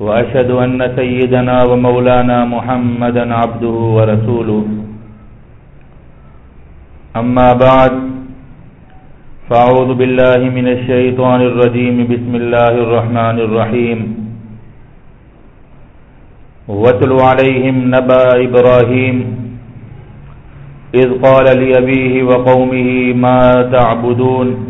وأشهد أن سيدنا ومولانا محمدا عبده ورسوله. أما بعد، فأعوذ بالله من الشيطان الرجيم. بسم الله الرحمن الرحيم. واتل عليهم نبأ إبراهيم، إذ قال لأبيه وقومه ما تعبدون؟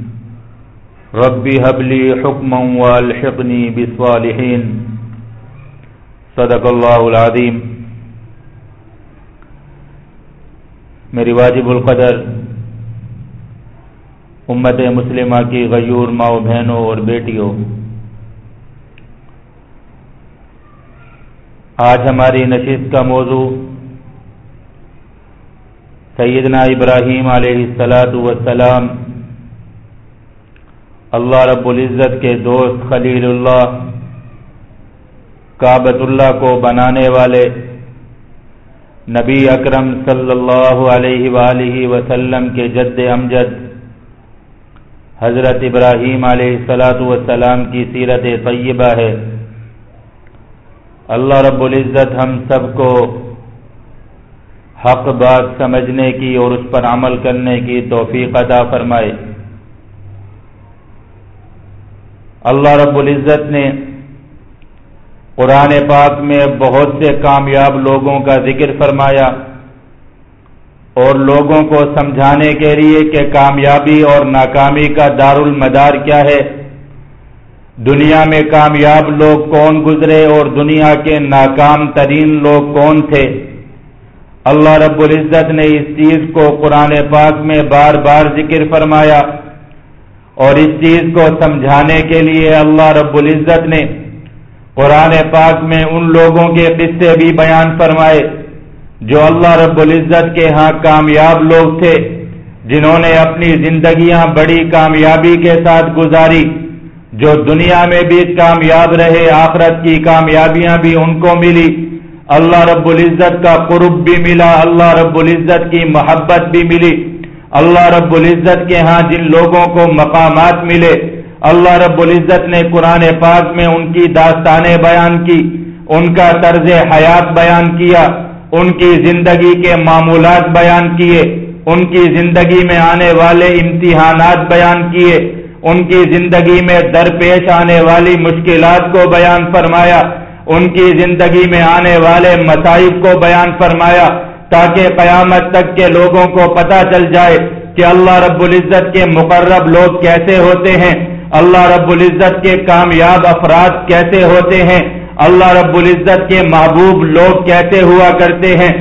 رب هب لي حكما والحقني صدق الله العظيم میری واجب القدر امت مسلمہ کی غیور ماؤ بہنوں اور بیٹیوں، آج ہماری نشست کا موضوع سیدنا ابراہیم علیہ السلاۃ وسلام اللہ رب العزت کے دوست خلیل اللہ کابت اللہ کو بنانے والے نبی اکرم صلی اللہ علیہ وآلہ وسلم کے جد امجد، حضرت ابراہیم علیہ السلاۃ والسلام کی سیرت طیبہ ہے۔ اللہ رب العزت ہم سب کو حق بات سمجھنے کی اور اس پر عمل کرنے کی توفیق عطا فرمائے۔ اللہ رب العزت نے قرآن پاک میں بہت سے کامیاب لوگوں کا ذکر فرمایا اور لوگوں کو سمجھانے کے لیے کہ کامیابی اور ناکامی کا دار المدار کیا ہے۔ دنیا میں کامیاب لوگ کون گزرے اور دنیا کے ناکام ترین لوگ کون تھے۔ اللہ رب العزت نے اس چیز کو قرآن پاک میں بار بار ذکر فرمایا۔ اور اس چیز کو سمجھانے کے لیے اللہ رب العزت نے قرآن پاک میں ان لوگوں کے قصے بھی بیان فرمائے جو اللہ رب العزت کے ہاں کامیاب لوگ تھے، جنہوں نے اپنی زندگیاں بڑی کامیابی کے ساتھ گزاری، جو دنیا میں بھی کامیاب رہے، آخرت کی کامیابیاں بھی ان کو ملی۔ اللہ رب العزت کا قرب بھی ملا، اللہ رب العزت کی محبت بھی ملی۔ اللہ رب العزت کے ہاں جن لوگوں کو مقامات ملے، اللہ رب العزت نے قرآن پاک میں ان کی داستانیں بیان کی، ان کا طرز حیات بیان کیا، ان کی زندگی کے معمولات بیان کیے، ان کی زندگی میں آنے والے امتحانات بیان کیے، ان کی زندگی میں درپیش آنے والی مشکلات کو بیان فرمایا، ان کی زندگی میں آنے والے مسائب کو بیان فرمایا تاکہ قیامت تک کے لوگوں کو پتہ چل جائے کہ اللہ رب العزت کے مقرب لوگ کیسے ہوتے ہیں، اللہ رب العزت کے کامیاب افراد کیسے ہوتے ہیں، اللہ رب العزت کے محبوب لوگ کیسے ہوا کرتے ہیں۔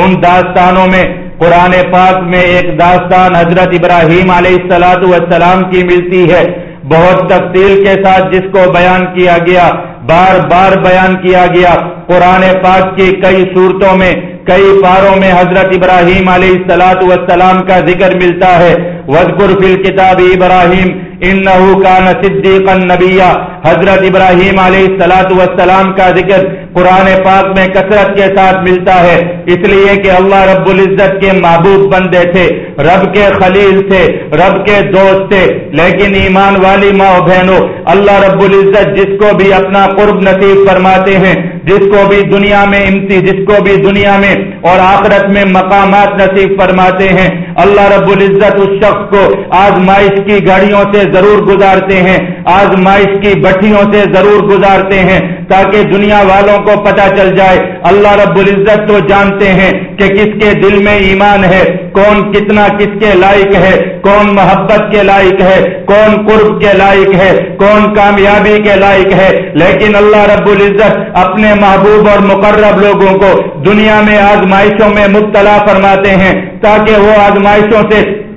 ان داستانوں میں قرآن پاک میں ایک داستان حضرت ابراہیم علیہ السلاۃ والسلام کی ملتی ہے۔ بہت تفصیل کے ساتھ جس کو بیان کیا گیا، بار بار بیان کیا گیا۔ قرآن پاک کی کئی صورتوں میں کئی پاروں میں حضرت ابراہیم علیہ السلاۃ والسلام کا ذکر ملتا ہے۔ وزقر فل کتاب ابراہیم ان کا صدیق نبیہ حضرت ابراہیم علیہ السلاۃ والسلام کا ذکر قرآن پاک میں کثرت کے ساتھ ملتا ہے۔ اس لیے کہ اللہ رب العزت کے محبوب بندے تھے، رب کے خلیل تھے، رب کے دوست تھے۔ لیکن ایمان والی ماں بہنوں، اللہ رب العزت جس کو بھی اپنا قرب نصیب فرماتے ہیں، جس کو بھی دنیا میں امتی، جس کو بھی دنیا میں اور آخرت میں مقامات نصیب فرماتے ہیں۔ اللہ رب العزت اس شخص کو آزمائش کی گاڑیوں سے ضرور گزارتے ہیں، آزمائش کی بٹھیوں سے ضرور گزارتے ہیں تاکہ دنیا والوں کو پتا چل جائے۔ اللہ رب العزت تو جانتے ہیں کہ کس کے دل میں ایمان ہے، کون کتنا کس کے لائق ہے، کون محبت کے لائق ہے، کون قرب کے لائق ہے، کون کامیابی کے لائق ہے۔ لیکن اللہ رب العزت اپنے محبوب اور مقرب لوگوں کو دنیا میں آزمائشوں میں مبتلا فرماتے ہیں تاکہ وہ آزمائشوں سے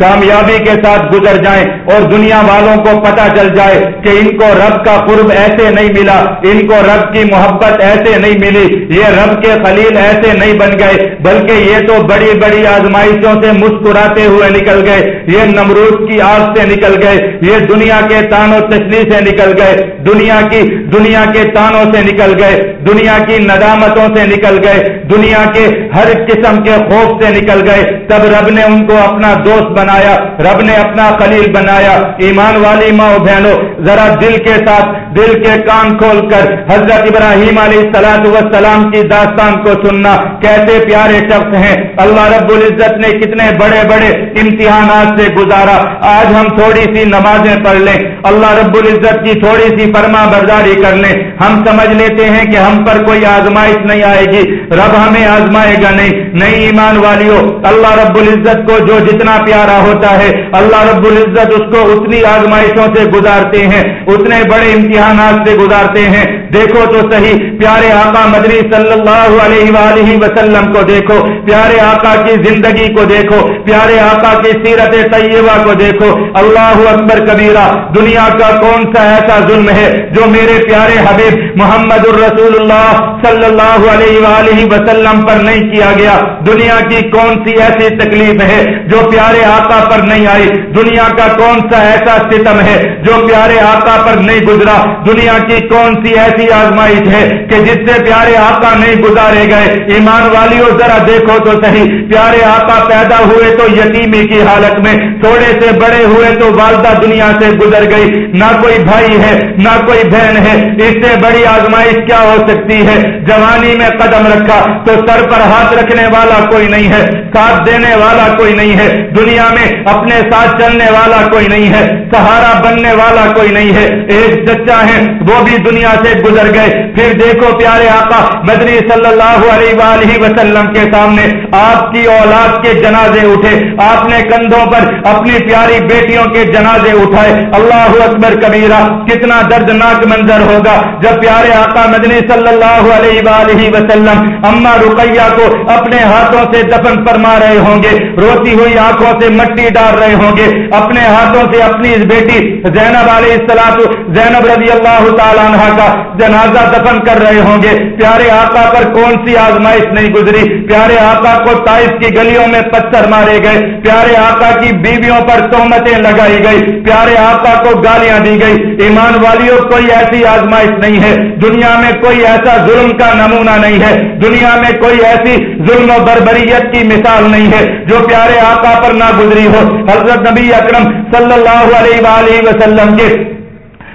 کامیابی کے ساتھ گزر جائیں اور دنیا والوں کو پتا چل جائے کہ ان کو رب کا قرب ایسے نہیں ملا، ان کو رب کی محبت ایسے نہیں ملی، یہ رب کے خلیل ایسے نہیں بن گئے، بلکہ یہ تو بڑی بڑی آزمائشوں سے مسکراتے ہوئے نکل گئے، یہ نمرود کی آگ سے نکل گئے، یہ دنیا کے تان و تشریح سے نکل گئے، دنیا کی، دنیا کے تانوں سے نکل گئے، دنیا کی ندامتوں سے نکل گئے، دنیا کے ہر قسم کے خوف سے نکل گئے، تب رب نے ان کو اپنا دوست بنا بنایا، رب نے اپنا خلیل بنایا۔ ایمان والی ماں بہنوں، ذرا دل کے ساتھ، دل کے کان کھول کر حضرت ابراہیم علیہ سلاط وسلام کی داستان کو سننا۔ کیسے پیارے شخص ہیں۔ اللہ رب العزت نے کتنے بڑے بڑے امتحانات سے گزارا۔ آج ہم تھوڑی سی نمازیں پڑھ لیں۔ اللہ رب العزت کی تھوڑی سی فرما برداری کر لیں۔ ہم سمجھ لیتے ہیں کہ ہم پر کوئی آزمائش نہیں آئے گی۔ رب ہمیں آزمائے گا نہیں۔ نہیں ایمان والیوں اللہ رب العزت کو جو جتنا پیارا ہوتا ہے۔ اللہ رب العزت اس کو اتنی آزمائشوں سے گزارتے ہیں، اتنے بڑے امتحانات سے گزارتے ہیں۔ دیکھو تو صحیح، پیارے آقا مدنی صلی اللہ علیہ وآلہ وسلم کو دیکھو، پیارے آقا کی زندگی کو دیکھو، پیارے آقا کی سیرت طیبہ کو دیکھو۔ اللہ اکبر کبیرہ، دنیا کا کون سا ایسا ظلم ہے جو میرے پیارے حبیب محمد الرسول اللہ صلی اللہ علیہ وآلہ وسلم پر نہیں کیا گیا؟ دنیا کی کون سی ایسی تکلیف ہے جو پیارے آقا آقا پر نہیں آئی؟ دنیا کا کون سا ایسا ستم ہے جو پیارے آقا پر نہیں گزرا؟ دنیا کی کون سی ایسی آزمائش ہے کہ جس سے پیارے آقا نہیں گزارے گئے۔ ایمان والی ذرا دیکھو تو صحیح۔ پیارے آقا پیدا ہوئے تو یتیمی کی حالت میں، تھوڑے سے بڑے ہوئے تو والدہ دنیا سے گزر گئی۔ نہ کوئی بھائی ہے، نہ کوئی بہن ہے۔ اس سے بڑی آزمائش کیا ہو سکتی ہے؟ جوانی میں قدم رکھا تو سر پر ہاتھ رکھنے والا کوئی نہیں ہے، ساتھ دینے والا کوئی نہیں ہے۔ دنیا میں اپنے ساتھ چلنے والا کوئی نہیں ہے، سہارا بننے والا کوئی نہیں ہے۔ ایک چچا ہے، وہ بھی دنیا سے گزر گئے۔ پھر دیکھو پیارے آقا، مدنی صلی اللہ علیہ وآلہ وسلم کے سامنے آپ کی اولاد کے جنازے اٹھے۔ آپ نے کندھوں پر اپنی پیاری بیٹیوں کے جنازے اٹھائے۔ اللہ اکبر کبیرہ، کتنا دردناک منظر ہوگا۔ جب پیارے آقا، مدنی صلی اللہ علیہ وآلہ وسلم اما رقیہ کو اپنے ہاتھوں سے دفن فرما رہے ہوں گے، روتی ہوئی آنکھوں سے مٹی ڈال رہے ہوں گے۔ اپنے ہاتھوں سے اپنی اس بیٹی زینب علیہ السلام، زینب رضی اللہ تعالیٰ عنہ کا جنازہ دفن کر رہے ہوں گے۔ پیارے آقا پر کون سی آزمائش نہیں گزری؟ پیارے آقا کو تائف کی گلیوں میں پتھر مارے گئے۔ پیارے آقا کی بیویوں پر تومتیں لگائی گئی۔ پیارے آقا کو گالیاں دی گئی۔ ایمان والیوں، کوئی ایسی آزمائش نہیں ہے۔ دنیا میں کوئی ایسا ظلم کا نمونہ نہیں ہے۔ دنیا میں کوئی ایسی ظلم و بربریت کی مثال نہیں ہے جو پیارے آقا پر نہ گزری ہو۔ حضرت نبی اکرم صلی اللہ علیہ وآلہ وسلم کے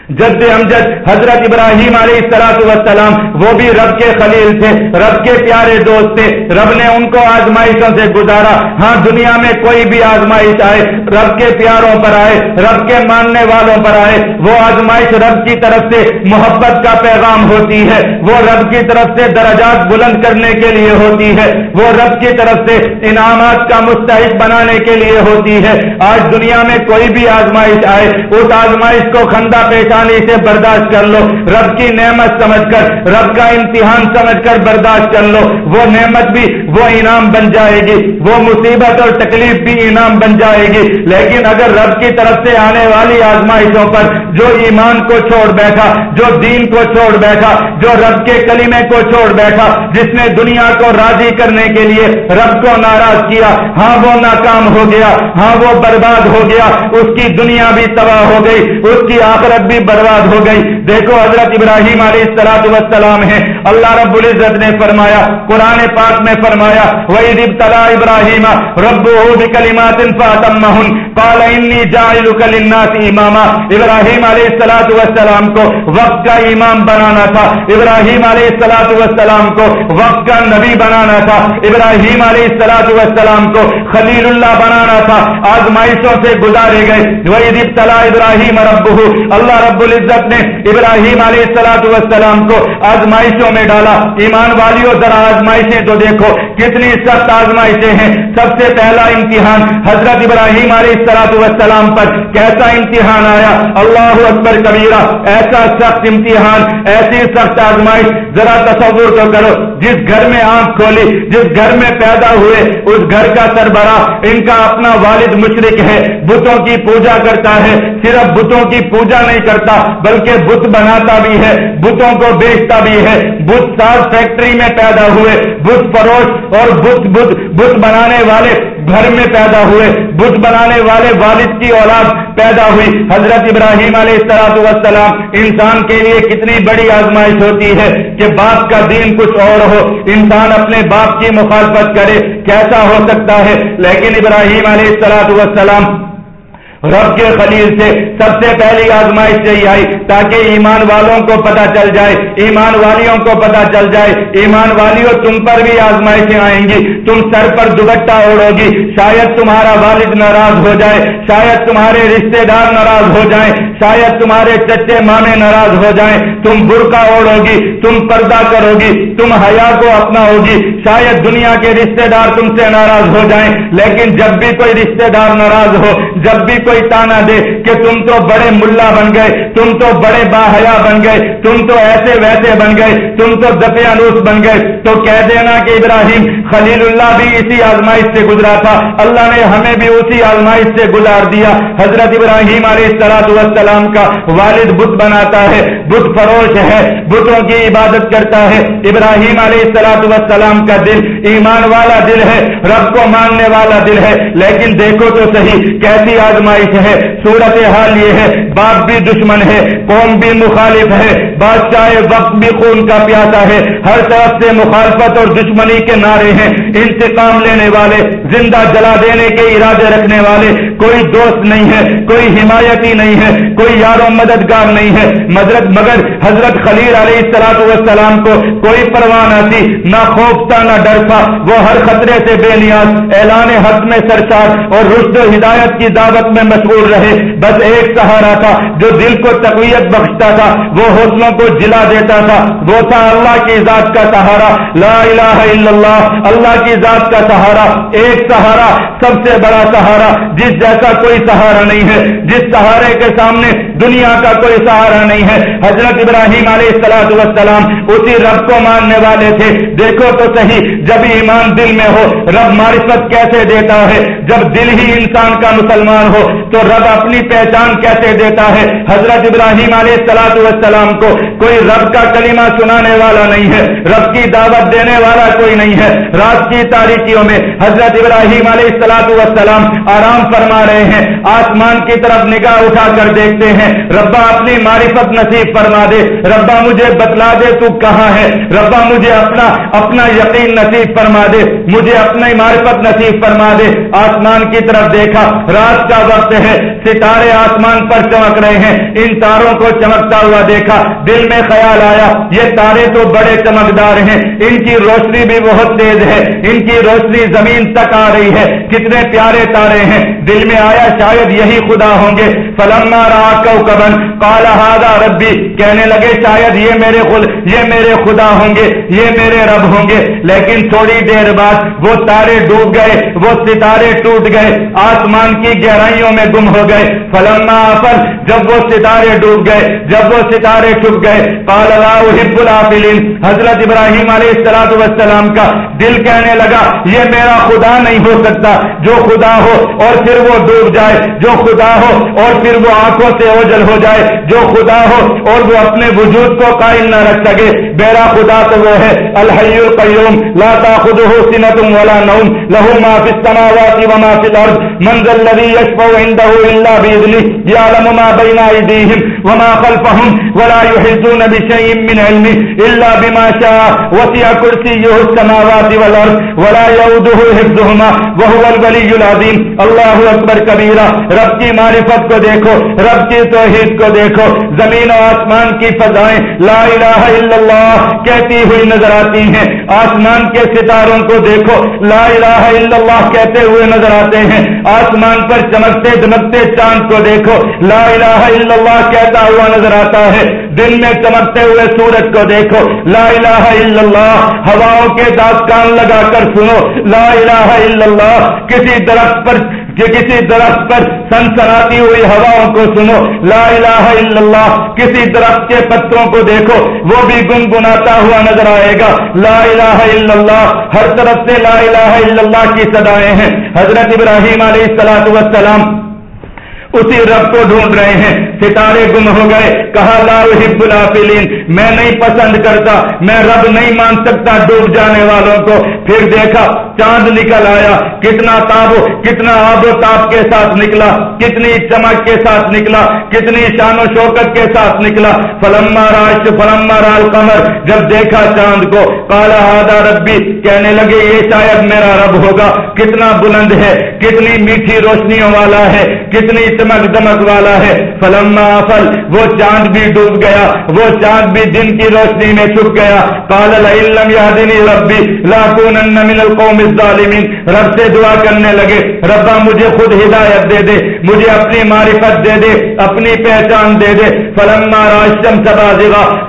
جد امجد حضرت ابراہیم علیہ السلاط وسلام وہ بھی رب کے خلیل تھے، رب کے پیارے دوست تھے، رب نے ان کو آزمائشوں سے گزارا۔ ہاں دنیا میں کوئی بھی آزمائش آئے، رب کے پیاروں پر آئے، رب کے ماننے والوں پر آئے، وہ آزمائش رب کی طرف سے محبت کا پیغام ہوتی ہے۔ وہ رب کی طرف سے درجات بلند کرنے کے لیے ہوتی ہے۔ وہ رب کی طرف سے انعامات کا مستحق بنانے کے لیے ہوتی ہے۔ آج دنیا میں کوئی بھی آزمائش آئے، اس آزمائش کو خندہ پیش سے برداشت کر لو۔ رب کی نعمت سمجھ کر، رب کا امتحان سمجھ کر برداشت کر لو۔ وہ نعمت بھی وہ انعام بن جائے گی۔ وہ مصیبت اور تکلیف بھی انعام بن جائے گی۔ لیکن اگر رب کی طرف سے آنے والی آزمائشوں پر جو ایمان کو چھوڑ بیٹھا، جو دین کو چھوڑ بیٹھا، جو رب کے کلیمے کو چھوڑ بیٹھا، جس نے دنیا کو راضی کرنے کے لیے رب کو ناراض کیا ہاں وہ ناکام ہو گیا ہاں وہ برباد ہو گیا، اس کی دنیا بھی تباہ ہو گئی، اس کی آخرت بھی برباد ہو گئی۔ دیکھو حضرت ابراہیم علیہ السلاط وسلام ہے اللہ رب العزت نے فرمایا، قرآن پاک میں فرمایا وہی ابتلا ابراہیم رب کلیمات قال انی جاعلک للناس اماما ابراہیم علیہ السلاط وسلام کو وقت کا امام بنانا تھا۔ ابراہیم علیہ السلاط وسلام کو وقت کا نبی بنانا تھا۔ ابراہیم علیہ السلاط وسلام کو خلیل اللہ بنانا تھا۔ آزمائشوں سے گزارے گئے۔ وہی ابتلا ابراہیم رب اللہ رب العزت نے ابراہیم علیہ السلاط وسلام کو آزمائشوں میں ڈالا۔ ایمان والیوں ذرا آزمائشیں تو دیکھو۔ کتنی سخت آزمائشیں ہیں۔ سب سے پہلا امتحان حضرت ابراہیم علیہ السلاط وسلام پر کیسا امتحان آیا؟ اللہ اکبر کبیرہ، ایسا سخت امتحان، ایسی سخت آزمائش۔ ذرا تصور تو کرو، جس گھر میں آنکھ کھولی، جس گھر میں پیدا ہوئے، اس گھر کا سربراہ، ان کا اپنا والد مشرق ہے۔ بتوں کی پوجا کرتا ہے، صرف بتوں کی پوجا نہیں کرتا، بلکہ بت بناتا بھی ہے، بتوں کو بیچتا بھی ہے۔ بت ساز فیکٹری میں پیدا ہوئے، بت فروش اور بت بت بت بنانے والے گھر میں پیدا ہوئے۔ بت بنانے والے والد کی اولاد پیدا ہوئی۔ حضرت ابراہیم علیہ السلاط وسلام انسان کے لیے کتنی بڑی آزمائش ہوتی ہے کہ باپ کا دین کچھ اور ہو۔ انسان اپنے باپ کی مخالفت کرے، کیسا ہو سکتا ہے؟ لیکن ابراہیم علیہ السلاط وسلام رب کے خلیل سے سب سے پہلی آزمائش سے آئی تاکہ ایمان والوں کو پتا چل جائے، ایمان والیوں کو پتا چل جائے۔ ایمان والیوں تم پر بھی آزمائشیں آئیں گی، تم سر پر دوبٹہ اوڑو گی شاید تمہارا والد ناراض ہو جائے، شاید تمہارے رشتہ دار ناراض ہو جائیں، شاید تمہارے چچے مامے ناراض ہو جائیں۔ تم برقع اوڑو گی تم پردہ کرو گی تم حیا کو اپنا ہوگی۔ شاید دنیا کے رشتہ دار تم سے ناراض ہو جائیں، لیکن جب بھی کوئی رشتہ دار ناراض ہو، جب بھی کوئی کوئی تانا دے کہ تم تو بڑے ملا بن گئے، تم تو بڑے باحیا بن گئے، تم تو ایسے ویسے بن گئے، تم تو انوس بن گئے۔ تو کہہ دینا کہ ابراہیم خلیل اللہ بھی اسی آزمائش سے گزرا تھا، اللہ نے ہمیں بھی اسی آزمائش سے گزار دیا۔ حضرت ابراہیم علیہ السلاط والسلام کا والد بت بناتا ہے، بت فروش ہے، بتوں کی عبادت کرتا ہے۔ ابراہیم علیہ السلاط والسلام کا دل ایمان والا دل ہے، رب کو ماننے والا دل ہے۔ لیکن دیکھو تو صحیح، کیسی آزمائش ہے، صورت حال یہ ہے، باپ بھی دشمن ہے، قوم بھی مخالف ہے، بادشاہ وقت بھی خون کا پیاسا ہے۔ ہر طرف سے مخالفت اور دشمنی کے نعرے ہیں۔ انتقام لینے والے، زندہ جلا دینے کے ارادے رکھنے والے کوئی دوست نہیں ہے، کوئی حمایتی نہیں ہے، کوئی یار و مددگار نہیں ہے۔ مدرت مگر حضرت خلیل علیہ السلاط والسلام کو کوئی پرواہ نہ تھی، نہ خوف تھا، نہ ڈر تھا۔ وہ ہر خطرے سے بے نیاز، اعلان حق میں سرچار اور رشد و ہدایت کی دعوت میں مشغول رہے۔ بس ایک سہارا تھا، جو دل کو تقویت بخشتا تھا، وہ حوصلوں کو جلا دیتا تھا۔ وہ تھا اللہ کی ذات کا سہارا۔ لا الہ الا اللہ اللہ کی ذات کا سہارا۔ ایک سہارا، سب سے بڑا سہارا، جس جیسے جیسا کوئی سہارا نہیں ہے۔ جس سہارے کے سامنے دنیا کا کوئی سہارا نہیں ہے۔ حضرت ابراہیم علیہ السلاۃ والسلام اسی رب کو ماننے والے تھے۔ دیکھو تو صحیح، جب ایمان دل میں ہو، رب معرفت کیسے دیتا ہے؟ جب دل ہی انسان کا مسلمان ہو، تو رب اپنی پہچان کیسے دیتا ہے؟ حضرت ابراہیم علیہ السلاط والسلام کو کوئی رب کا کلمہ سنانے والا نہیں ہے۔ رب کی دعوت دینے والا کوئی نہیں ہے۔ رات کی تاریخیوں میں حضرت ابراہیم علیہ السلاط والسلام آرام فرما رہے ہیں۔ آسمان کی طرف نگاہ اٹھا کر دیکھتے ہیں۔ ربا اپنی معرفت نصیب فرما دے۔ ربا مجھے بتلا دے تو کہاں ہے۔ ربا مجھے اپنا اپنا یقین نصیب فرما دے۔ مجھے اپنی معرفت نصیب فرما دے۔ آسمان کی طرف دیکھا۔ رات کا وقت ہے۔ ستارے آسمان پر چمک رہے ہیں۔ ان تاروں کو چمکتا ہوا دیکھا۔ دل میں خیال آیا۔ یہ تارے تو بڑے چمکدار ہیں۔ ان کی روشنی بھی بہت تیز ہے۔ ان کی روشنی زمین تک آ رہی ہے۔ کتنے پیارے تارے ہیں۔ دل میں آیا شاید یہی خدا ہوں گے۔ فلما را کو کبن کالا ہادا ربی کہنے لگے، شاید یہ میرے خود یہ میرے خدا ہوں گے، یہ میرے رب ہوں گے. لیکن تھوڑی دیر بعد وہ تارے ڈوب گئے، وہ ستارے ٹوٹ گئے، آسمان کی گہرائیوں میں گم ہو گئے۔ فلما پر جب وہ ستارے ڈوب گئے، جب وہ ستارے چھپ گئے، قال حب العافلین حضرت ابراہیم علیہ السلاۃ والسلام کا دل کہنے لگا، یہ میرا خدا نہیں ہو سکتا، جو خدا ہو۔ اور پھر وہ وہ ڈوب جائے جو خدا ہو اور پھر وہ آنکھوں سے اوجل ہو جائے جو خدا ہو اور وہ اپنے وجود کو قائم نہ رکھ سکے۔ میرا خدا تو وہ ہے، الحی القیوم، لا تاخذه سنت ولا نوم له ما في السماوات وما في الارض۔ منزل الذي يشفع عنده الا باذنه يعلم ما بين ايديهم وما خلفهم ولا يحيطون بشيء من علمه الا بما شاء وسع كرسيه السماوات والارض ولا يؤوده حفظهما وهو الولي العظيم. الله اکبر کبیرہ رب کی معرفت کو دیکھو، رب کی توحید کو دیکھو، زمین و آسمان کی فضائیں لا الہ الا اللہ کہتی ہوئی نظر آتی ہیں۔ آسمان کے ستاروں کو دیکھو، لا الہ الا اللہ کہتے ہوئے نظر آتے ہیں۔ آسمان پر چمکتے دمکتے چاند کو دیکھو، لا الہ الا اللہ کہتا ہوا نظر آتا ہے۔ دن میں چمکتے ہوئے سورج کو دیکھو۔ لا الہ الا اللہ، ہواؤں کے دانت کان لگا کر سنو۔ لا الہ الا اللہ، کسی درخت پر کہ کسی درخت پر سنسناتی ہوئی ہواؤں کو سنو۔ لا الہ الا اللہ، کسی درخت کے پتوں کو دیکھو۔ وہ بھی گنگناتا ہوا نظر آئے گا۔ لا الہ الا اللہ، ہر طرف سے لا الہ الا اللہ کی صدایں ہیں۔ حضرت ابراہیم علیہ السلاۃ وسلام اسی رب کو ڈھونڈ رہے ہیں۔ ستارے گم ہو گئے۔ کہا، لا حب الافلین میں نہیں پسند کرتا، میں رب نہیں مان سکتا ڈوب جانے والوں کو۔ پھر دیکھا، چاند نکل آیا۔ کتنا تاب کتنا آب و تاب کے ساتھ نکلا۔ کتنی چمک کے ساتھ نکلا۔ کتنی شان و شوکت کے ساتھ نکلا۔ فلما راش فلما رال قمر جب دیکھا چاند کو کالا ہادا ربی۔ کہنے لگے، یہ شاید میرا رب ہوگا۔ کتنا بلند ہے، کتنی میٹھی روشنیوں والا ہے، کتنی چمک دمک والا ہے۔ فلما فل وہ چاند بھی ڈوب گیا، وہ چاند بھی دن کی روشنی میں چھپ گیا۔ کال علم یادنی ربی لاکون من القوم الظالمین۔ رب سے دعا کرنے لگے، ربا مجھے خود ہدایت دے دے، مجھے اپنی معرفت دے دے، اپنی پہچان دے دے۔ فلما راشم سبا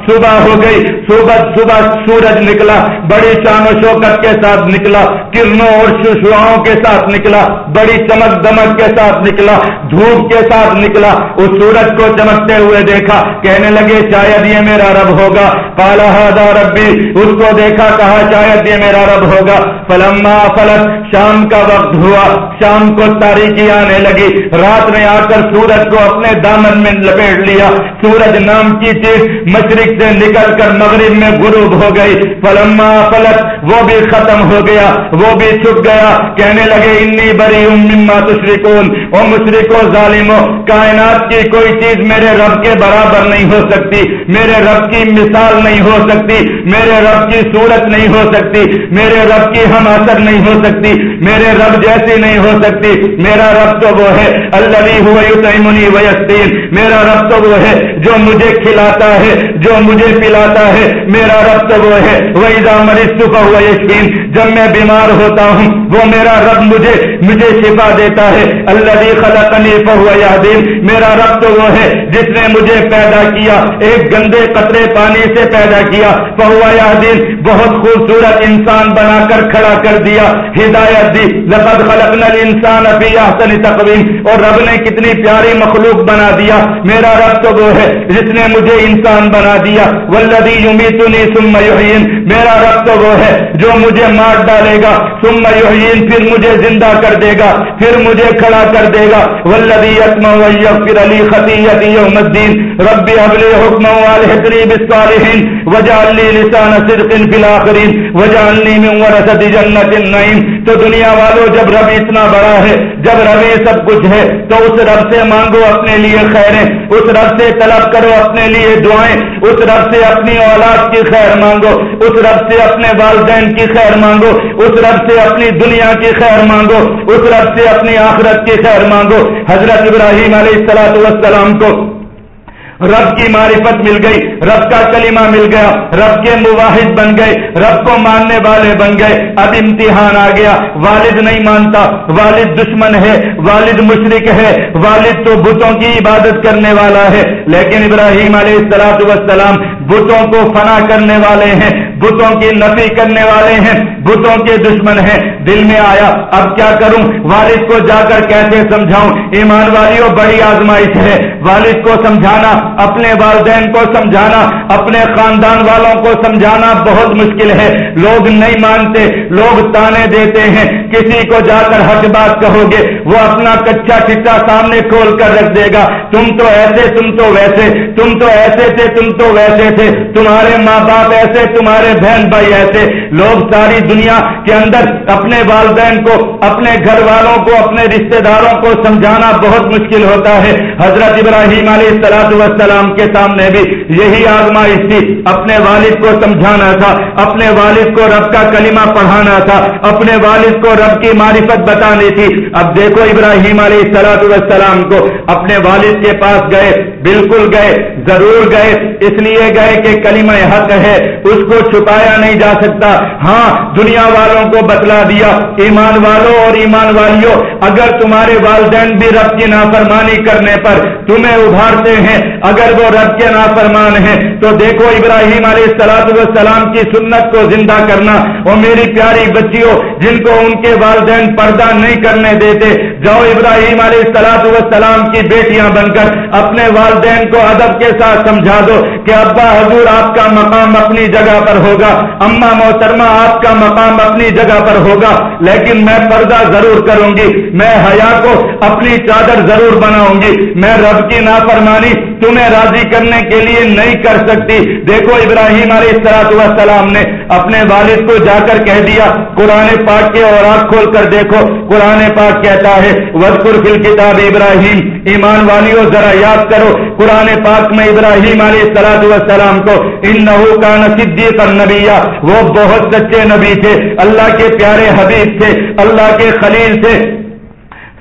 صبح ہو گئی، صبح صبح سورج نکلا، بڑی شان و شوکت کے ساتھ نکلا، کرنوں اور ششواؤں کے ساتھ نکلا، بڑی چمک دمک کے ساتھ نکلا، دھوپ کے ساتھ نکلا، اس سورج کو چمکتے ہوئے دیکھا، کہنے لگے، شاید یہ میرا رب ہوگا۔ پالا ربی اس کو دیکھا، کہا، شاید یہ میرا رب ہوگا فلما فلک شام کا وقت ہوا۔ شام کو تاریخی آنے لگی۔ رات میں آ کر سورج کو اپنے دامن میں لپیٹ لیا۔ سورج نام کی چیز مشرق سے نکل کر مغرب میں غروب ہو گئی۔ فلما فلک وہ بھی ختم ہو گیا، وہ بھی چھپ گیا۔ کہنے لگے، انی بری مما تشریکون او مشرکو ظالمو، کائنات کی کوئی چیز میرے رب کے برابر نہیں ہو سکتی، میرے رب کی مثال نہیں ہو سکتی، میرے رب کی صورت نہیں ہو سکتی، میرے رب کی ہم اثر نہیں ہو سکتی، میرے رب جیسی نہیں ہو سکتی، میرا رب تو وہ ہے اللہ ہوئی ویستین میرا رب تو وہ ہے جو مجھے کھلاتا ہے، جو مجھے پلاتا ہے، میرا رب تو وہ ہے وہی مریض ہوا یقین جب میں بیمار ہوتا ہوں وہ میرا رب مجھے مجھے شفا دیتا ہے۔ اللہ خلقنی فہو یادین میرا رب تو وہ ہے جس نے مجھے پیدا کیا، ایک گندے قطرے پانی سے پیدا کیا۔ فہو یادین بہت خوبصورت انسان بنا کر کھڑا کر دیا۔ ہدایت دی۔ لقد خلقنا الانسان فی احسن تقویم۔ اور رب نے کتنی پیاری مخلوق بنا دیا۔ میرا رب تو وہ ہے جس نے مجھے انسان بنا دیا۔ والذی یمیتنی ثم یحیین۔ میرا رب تو وہ ہے جو مجھے مار ڈالے گا، ثم یحیین، پھر مجھے زندہ کر دے گا، پھر مجھے کھڑا کر دے گا۔ والذی یسمع ویغفر علی خطیتی یوم الدین ربی حبلی حکم والحتری بالصالحین، وجعل لی لسان صدق فی الاخرین من ورثت جنت النعیم۔ تو دنیا والو، جب رب اتنا بڑا ہے، جب رب سب کچھ ہے، تو اس رب سے مانگو اپنے لیے خیریں، اس رب سے طلب کرو اپنے لیے دعائیں، اس رب سے اپنی اولاد کی خیر مانگو، اس رب سے اپنے والدین کی خیر مانگو، اس رب سے اپنی دنیا کی خیر مانگو، اس رب سے اپنی آخرت کی خیر مانگو۔ حضرت ابراہیم علیہ السلاۃ والسلام کو رب کی معرفت مل گئی، رب کا کلمہ مل گیا، رب کے مواحد بن گئے، رب کو ماننے والے بن گئے، اب امتحان آ گیا۔ والد نہیں مانتا، والد دشمن ہے، والد مشرق ہے، والد تو بتوں کی عبادت کرنے والا ہے۔ لیکن ابراہیم علیہ السلاط وسلام بتوں کو فنا کرنے والے ہیں بتوں کی نفی کرنے والے ہیں، بتوں کے دشمن ہیں۔ دل میں آیا، اب کیا کروں؟ والد کو جا کر کیسے سمجھاؤں؟ ایمان والیوں بڑی آزمائش ہے۔ والد کو سمجھانا، اپنے والدین کو سمجھانا، اپنے خاندان والوں کو سمجھانا بہت مشکل ہے۔ لوگ نہیں مانتے، لوگ تانے دیتے ہیں۔ کسی کو جا کر حق بات کہو گے، وہ اپنا کچا چٹا سامنے کھول کر رکھ دے گا۔ تم تو ایسے، تم تو ویسے، تم تو ایسے تھے، تم تو ویسے تھے۔ تمہارے ماں باپ ایسے، تمہارے بہن بھائی ایسے لوگ ساری دنیا کے اندر اپنے والدین کو، اپنے گھر والوں کو، اپنے رشتہ داروں کو سمجھانا بہت مشکل ہوتا ہے۔ حضرت ابراہیم علیہ السلاط والسلام کے سامنے بھی یہی آزمائش تھی۔ اپنے والد کو سمجھانا تھا، اپنے والد کو رب کا کلمہ پڑھانا تھا، اپنے والد کو رب کی معرفت بتانی تھی۔ اب دیکھو ابراہیم علیہ السلاط والسلام کو اپنے والد کے پاس گئے۔ بالکل گئے، ضرور گئے، اس لیے گئے کہ کلمہ حق ہے، اس کو چھپایا نہیں جا سکتا۔ ہاں دنیا والوں کو بتلا دیا، ایمان والوں اور ایمان والیوں، اگر تمہارے والدین بھی رب کی نافرمانی کرنے پر تمہیں ابھارتے ہیں، اگر وہ رب کے نافرمان ہیں، تو دیکھو ابراہیم علیہ السلاط والسلام کی سنت کو زندہ کرنا۔ اور میری پیاری بچیوں، جن کو ان کے والدین پردہ نہیں کرنے دیتے، جاؤ ابراہیم علیہ السلاط والسلام کی بیٹیاں بن کر اپنے والدین کو ادب کے ساتھ سمجھا دو کہ ابا حضور آپ کا مقام اپنی جگہ پر ہوگا، اما محترمہ آپ کا مقام اپنی جگہ پر ہوگا، لیکن میں پردہ ضرور کروں گی، میں حیا کو اپنی چادر ضرور بناؤں گی، میں رب کی نافرمانی تمہیں راضی کرنے کے لیے نہیں کر سکتی۔ دیکھو ابراہیم علیہ السلاط والسلام نے اپنے والد کو جا کر کہہ دیا، قرآن پاک کے اور آنکھ کھول کر دیکھو۔ قرآن پاک کہتا ہے وزقر فل کتاب ابراہیم ایمان والیوں ذرا یاد کرو، قرآن پاک میں ابراہیم علیہ السلاط والسلام کو ان نحو کا نصدی نبیا۔ وہ بہت سچے نبی تھے۔ اللہ کے پیارے حبیب تھے، اللہ کے خلیل تھے۔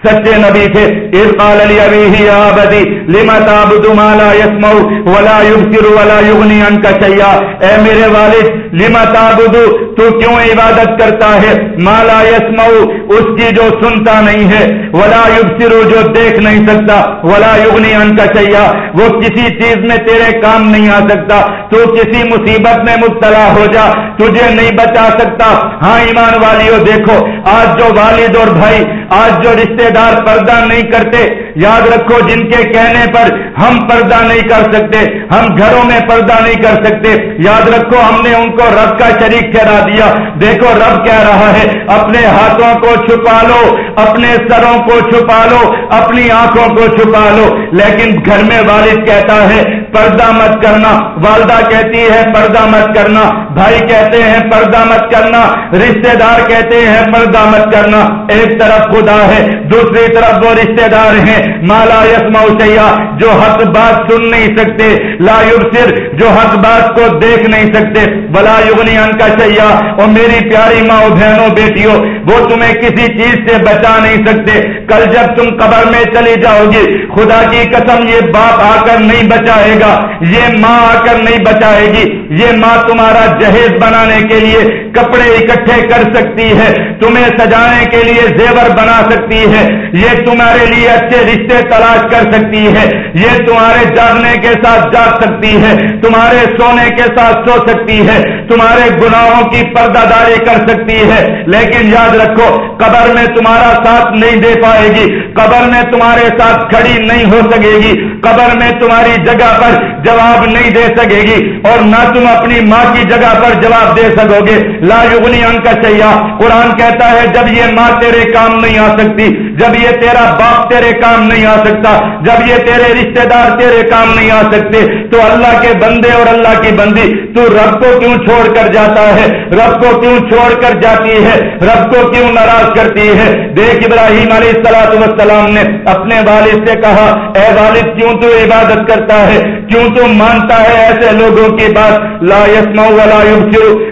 سچے نبی تھے۔ اس قال علی ابھی ہی آبدی لما تعبد ما لا يسمع ولا يبصر ولا يغني عنك شيئا اے میرے والد لما تعبد تو کیوں عبادت کرتا ہے؟ ما لا يسمع اس کی جو سنتا نہیں ہے۔ ولا يبصر جو دیکھ نہیں سکتا۔ ولا يغني عنك شيئا وہ کسی چیز میں تیرے کام نہیں آ سکتا۔ تو کسی مصیبت میں مبتلا ہو جا۔ تجھے نہیں بچا سکتا۔ ہاں ایمان والیوں دیکھو۔ آج جو والد اور بھائی، آج جو رشتے دار پردہ نہیں کرتے۔ یاد رکھو، جن کے کہنے پر ہم پردہ نہیں کر سکتے، ہم گھروں میں پردہ نہیں کر سکتے۔ یاد رکھو، ہم نے ان کو رب کا شریک ٹھہرا دیا۔ دیکھو، رب کہہ رہا ہے، اپنے ہاتھوں کو چھپا لو، اپنے سروں کو چھپا لو، اپنی آنکھوں کو چھپا لو۔ لیکن گھر میں والد کہتا ہے پردہ مت کرنا۔ والدہ کہتی ہے پردہ مت کرنا۔ بھائی کہتے ہیں پردہ مت کرنا۔ رشتے دار کہتے ہیں پردہ مت کرنا۔ ایک طرف خدا ہے، دوسری طرف وہ رشتے دار ہیں۔ مالا یسما سیا جو حق بات سن نہیں سکتے۔ لا یبصر، جو حق بات کو دیکھ نہیں سکتے۔ بلا یغنی ان کا سیا اور میری پیاری ماں بہنوں، بیٹیوں، وہ تمہیں کسی چیز سے بچا نہیں سکتے۔ کل جب تم قبر میں چلی جاؤ گی خدا کی قسم یہ باپ آ کر نہیں بچائے گا۔ یہ ماں آ کر نہیں بچائے گی۔ یہ ماں تمہارا جہیز بنانے کے لیے کپڑے اکٹھے کر سکتی ہے۔ تمہیں سجانے کے لیے زیور بنا سکتی ہے۔ یہ تمہارے لیے اچھے رشتے تلاش کر سکتی ہے۔ یہ تمہارے جاگنے کے ساتھ جاگ سکتی ہے۔ تمہارے سونے کے ساتھ سو سکتی ہے۔ تمہارے گناہوں کی پردہ داری کر سکتی ہے۔ لیکن یاد رکھو، قبر میں تمہارا ساتھ نہیں دے پائے گی۔ قبر میں تمہارے ساتھ کھڑی نہیں ہو سکے گی۔ قبر میں تمہاری جگہ پر جواب نہیں دے سکے گی اور نہ تم اپنی ماں کی جگہ پر جواب دے سکو گے۔ لا یغنی ان کا چیا قرآن کہتا ہے، جب یہ ماں تیرے کام نہیں آ سکتی، جب یہ تیرا باپ تیرے کام نہیں آ سکتا، جب یہ تیرے رشتہ دار تیرے کام نہیں آ سکتے، تو اللہ کے بندے اور اللہ کی بندی، تو رب کو کیوں چھوڑ کر جاتا ہے؟ رب کو کیوں چھوڑ کر جاتی ہے؟ رب کو کیوں ناراض کرتی ہے؟ دیکھ ابراہیم علیہ السلاط وسلام نے اپنے والد سے کہا، اے والد، کیوں تو عبادت کرتا ہے؟ کیوں تو مانتا ہے ایسے لوگوں کی بات؟ لا یسما ولا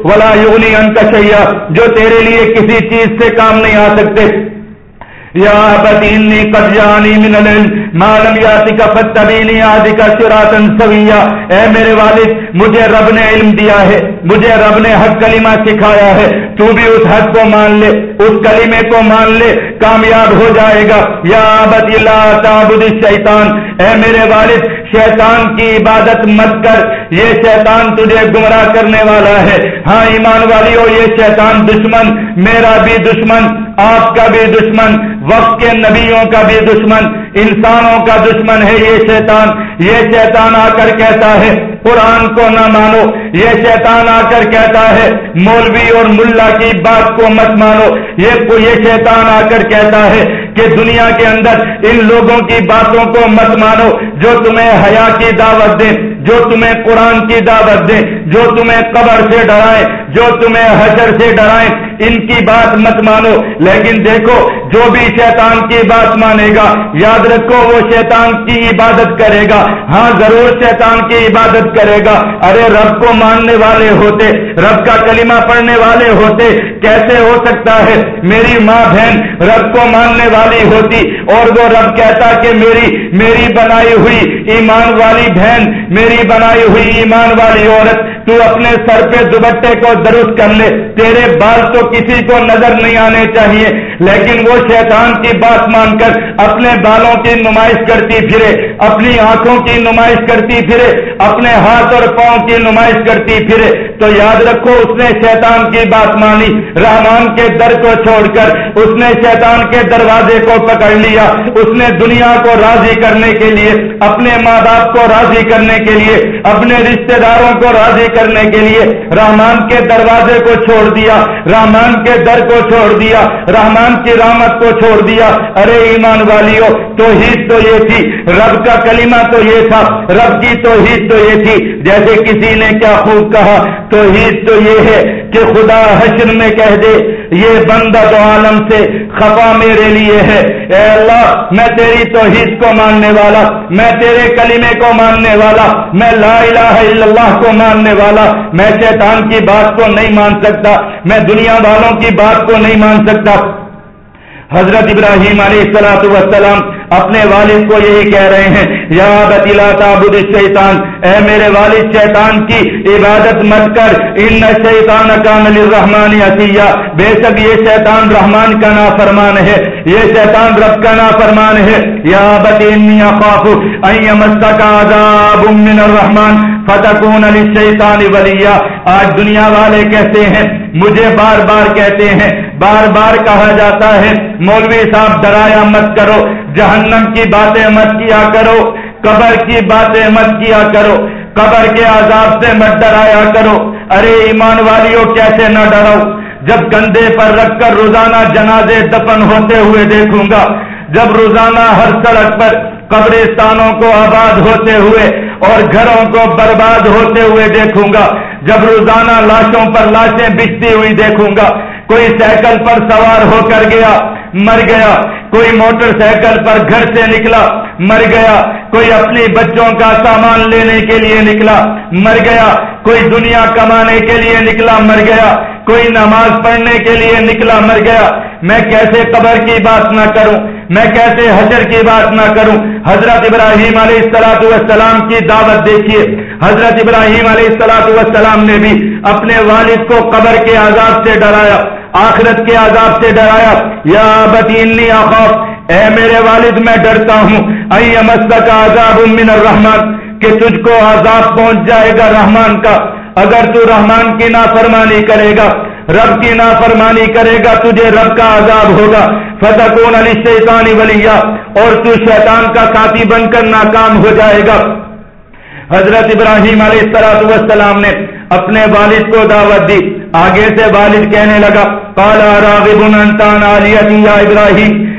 ولا یغنی ان کا جو تیرے لیے کسی چیز سے کام نہیں آ سکتے۔ یا بدینی قد جانی من العلم، ما لم یاتک فتبینی آدک صراطا سویا۔ اے میرے والد، مجھے رب نے علم دیا ہے، مجھے رب نے حق کلمہ سکھایا ہے۔ تو بھی اس حق کو مان لے، اس کلمے کو مان لے، کامیاب ہو جائے گا۔ یا بدی لا تعبد الشیطان۔ اے میرے والد شیطان کی عبادت مت کر، یہ شیطان تجھے گمراہ کرنے والا ہے۔ ہاں ایمان والی ہو یہ شیطان دشمن، میرا بھی دشمن، آپ کا بھی دشمن، وقت کے نبیوں کا بھی دشمن، انسانوں کا دشمن ہے یہ شیطان۔ یہ شیطان آ کر کہتا ہے قرآن کو نہ مانو، یہ شیطان آ کر کہتا ہے، مولوی اور ملا کی بات کو مت مانو۔ یہ یہ شیطان آ کر کہتا ہے کہ دنیا کے اندر ان لوگوں کی باتوں کو مت مانو جو تمہیں حیا کی دعوت دے جو تمہیں قرآن کی دعوت دے، جو تمہیں قبر سے ڈرائے جو تمہیں حشر سے ڈرائے ان کی بات مت مانو۔ لیکن دیکھو، جو بھی شیطان کی بات مانے گا، یاد رکھو، وہ شیطان کی عبادت کرے گا۔ ہاں ضرور شیطان کی عبادت کرے گا۔ ارے، رب کو ماننے والے ہوتے، رب کا کلمہ پڑھنے والے ہوتے، کیسے ہو سکتا ہے؟ میری ماں بہن رب کو ماننے والی ہوتی، اور وہ رب کہتا کہ میری میری بنائی ہوئی ایمان والی بہن، میری بنائی ہوئی ایمان والی عورت، تو اپنے سر پہ دوبٹے کو درست کر لے، تیرے بال تو کسی کو نظر نہیں آنے چاہیے۔ لیکن وہ شیطان کی بات مان کر اپنے بالوں کی نمائش کرتی پھرے، اپنی آنکھوں کی نمائش کرتی پھرے، اپنے ہاتھ اور پاؤں کی نمائش کرتی پھرے۔ تو یاد رکھو، اس نے شیطان کی بات مانی۔ رحمان کے در کو چھوڑ کر اس نے شیطان کے دروازے کو پکڑ لیا۔ اس نے دنیا کو راضی کرنے کے لیے، اپنے ماں باپ کو راضی کرنے کے لیے اپنے رشتے داروں کو راضی کرنے کے لیے رحمان کے دروازے کو چھوڑ دیا، رحمان کے در کو چھوڑ دیا، رحمان کی رحمت کو چھوڑ دیا۔ ارے ایمان والیوں توحید تو یہ تھی، رب کا کلمہ تو یہ تھا، رب کی توحید تو یہ تھی۔ جیسے کسی نے کیا خوب کہا، توحید تو یہ ہے۔ کہ خدا حشر میں کہہ دے، یہ بندہ تو عالم سے خفا میرے لیے ہے۔ اے اللہ، میں تیری توحید کو ماننے والا، میں تیرے کلمے کو ماننے والا، میں لا الہ الا اللہ کو ماننے والا، میں شیطان کی بات کو نہیں مان سکتا، میں دنیا والوں کی بات کو نہیں مان سکتا۔ حضرت ابراہیم علیہ السلاۃ وسلام اپنے والد کو یہی کہہ رہے ہیں، یا بتلا تابود شیطان اے میرے والد شیطان کی عبادت مت کر، ان شیطان کا نلی رحمان عطیہ بے شک یہ شیطان رحمان کا نا فرمان ہے، یہ شیطان رب کا نا فرمان ہے۔ یا بتی خوف کا عذاب من الرحمان فتکون علی شیطان ولیہ آج دنیا والے کہتے ہیں مجھے بار بار کہتے ہیں، بار بار کہا جاتا ہے، مولوی صاحب ڈرایا مت کرو، جہنم کی باتیں مت کیا کرو، قبر کی باتیں مت کیا کرو، قبر کے عذاب سے مت ڈرایا کرو۔ ارے ایمان والیوں، کیسے نہ ڈرو جب گندے پر رکھ کر روزانہ جنازے دفن ہوتے ہوئے دیکھوں گا، جب روزانہ ہر سڑک پر قبرستانوں کو آباد ہوتے ہوئے اور گھروں کو برباد ہوتے ہوئے دیکھوں گا جب روزانہ لاشوں پر لاشیں بچتی ہوئی دیکھوں گا، کوئی سائیکل پر سوار ہو کر گیا، مر گیا، کوئی موٹر سائیکل پر گھر سے نکلا، مر گیا، کوئی اپنی بچوں کا سامان لینے کے لیے نکلا، مر گیا، کوئی دنیا کمانے کے لیے نکلا، مر گیا، کوئی نماز پڑھنے کے لیے نکلا، مر گیا۔ میں کیسے قبر کی بات نہ کروں؟ میں کیسے حجر کی بات نہ کروں؟ حضرت ابراہیم علیہ السلاۃ والسلام کی دعوت دیکھیے۔ حضرت ابراہیم علیہ السلاۃ والسلام السلام نے بھی اپنے والد کو قبر کے عذاب سے ڈرایا، آخرت کے عذاب سے ڈرایا۔ یا بتی آخوف اے میرے والد، میں ڈرتا ہوں۔ کا عذاب من الرحمان کہ تجھ کو عذاب پہنچ جائے گا رحمان کا۔ اگر تو رحمان کی نافرمانی کرے گا، رب کی نافرمانی کرے گا، تجھے رب کا عذاب ہوگا۔ فتح کون علی شیطانی ولیہ، اور تو شیطان کا ساتھی بن کر ناکام ہو جائے گا۔ حضرت ابراہیم علیہ السلام نے اپنے والد کو دعوت دی۔ آگے سے والد کہنے لگا کالا راغب انتان ابراہیم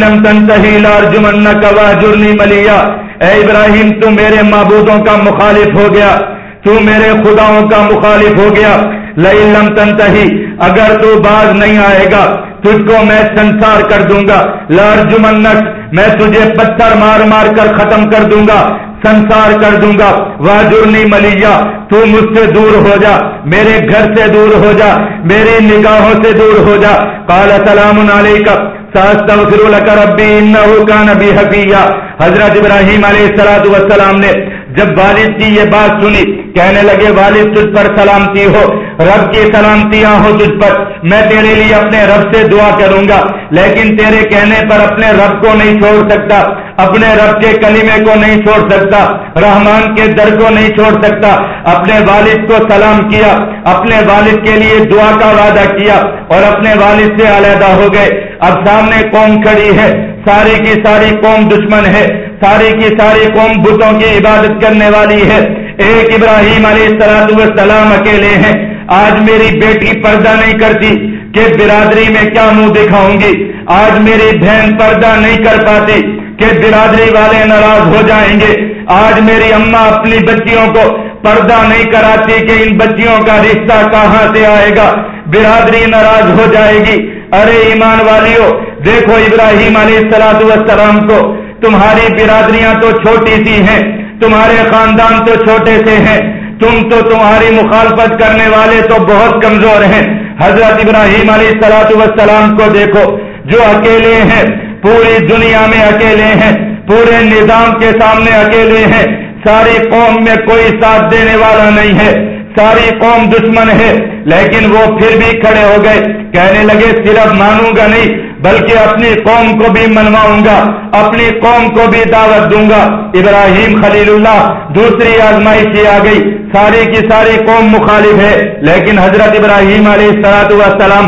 لم تنتہی لارجمنک واجرنی ملیا۔ اے ابراہیم، تو میرے معبودوں کا مخالف ہو گیا۔ تو میرے خداؤں کا مخالف ہو گیا۔ لم تنتہی، اگر تو باز نہیں آئے گا، تجھ کو میں سنسار کر دوں گا۔ لارجمنک، میں تجھے پتھر مار مار کر ختم کر دوں گا۔ سنسار کر دوں گا۔ واجرنی ملیا تو مجھ سے دور ہو جا، میرے گھر سے دور ہو جا، میری نگاہوں سے دور ہو جا۔ کالا سلام علیکم نبی حفیہ حضرت ابراہیم علیہ السلام نے جب والد کی یہ بات سنی، کہنے لگے، والد تجھ پر سلامتی ہو، رب کی سلامتیاں ہو تجھ پر، میں تیرے لیے اپنے رب سے دعا کروں گا، لیکن تیرے کہنے پر اپنے رب کو نہیں چھوڑ سکتا، اپنے رب کے کلیمے کو نہیں چھوڑ سکتا، رحمان کے در کو نہیں چھوڑ سکتا، اپنے والد کو سلام کیا، اپنے والد کے لیے دعا کا وعدہ کیا اور اپنے والد سے علیحدہ ہو گئے۔ اب سامنے قوم کھڑی ہے، ساری کی ساری قوم دشمن ہے ساری کی ساری قوم بتوں کی عبادت کرنے والی ہے۔ ایک ابراہیم علیہ السلام اکیلے ہیں۔ آج میری بیٹی پردہ نہیں کرتی کہ برادری میں کیا منہ دکھاؤں گی۔ آج میری بہن پردہ نہیں کر پاتی کہ برادری والے ناراض ہو جائیں گے۔ آج میری اماں اپنی بچیوں کو پردہ نہیں کراتی کہ ان بچیوں کا رشتہ کہاں سے آئے گا۔ برادری ناراض ہو جائے گی۔ ارے ایمان والیوں دیکھو ابراہیم علیہ السلاط والسلام کو۔ تمہاری برادریاں تو چھوٹی سی ہیں، تمہارے خاندان تو چھوٹے سے ہیں۔ تم تو تمہاری مخالفت کرنے والے تو بہت کمزور ہیں۔ حضرت ابراہیم علیہ السلاط والسلام کو دیکھو، جو اکیلے ہیں، پوری دنیا میں اکیلے ہیں، پورے نظام کے سامنے اکیلے ہیں۔ ساری قوم میں کوئی ساتھ دینے والا نہیں ہے، ساری قوم دشمن ہے۔ لیکن وہ پھر بھی کھڑے ہو گئے، کہنے لگے، صرف مانوں گا نہیں بلکہ اپنی قوم کو بھی منواؤں گا، اپنی قوم کو بھی دعوت دوں گا۔ ابراہیم خلیل اللہ دوسری آزمائش آ گئی، ساری کی ساری قوم مخالف ہے۔ لیکن حضرت ابراہیم علیہ السلاط والسلام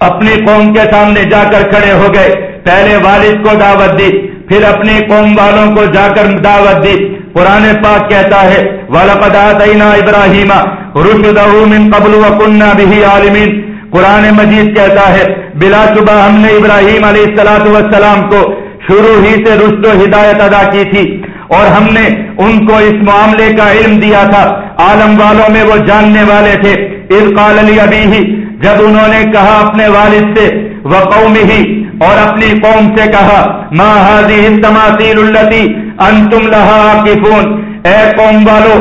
اپنی قوم کے سامنے جا کر کھڑے ہو گئے۔ پہلے والد کو دعوت دی، پھر اپنی قوم والوں کو جا کر دعوت دی۔ قرآن پاک کہتا ہے، وَلَقَدْ آتَيْنَا إِبْرَاهِيمَ رُشُدَهُ مِن قَبْلُ وَكُنَّا بِهِ قرآن مجید کہتا ہے، بلا شبہ ہم نے ابراہیم علیہ السلاۃ والسلام کو شروع ہی سے رشد و ہدایت ادا کی تھی اور ہم نے ان کو اس معاملے کا علم دیا تھا۔ عالم والوں میں وہ جاننے والے تھے۔ قال علی ابھی ہی جب انہوں نے کہا اپنے والد سے وہ قوم ہی اور اپنی قوم سے کہا، ما هذه التماثيل التي انتم لها عاكفون اے قوم والو،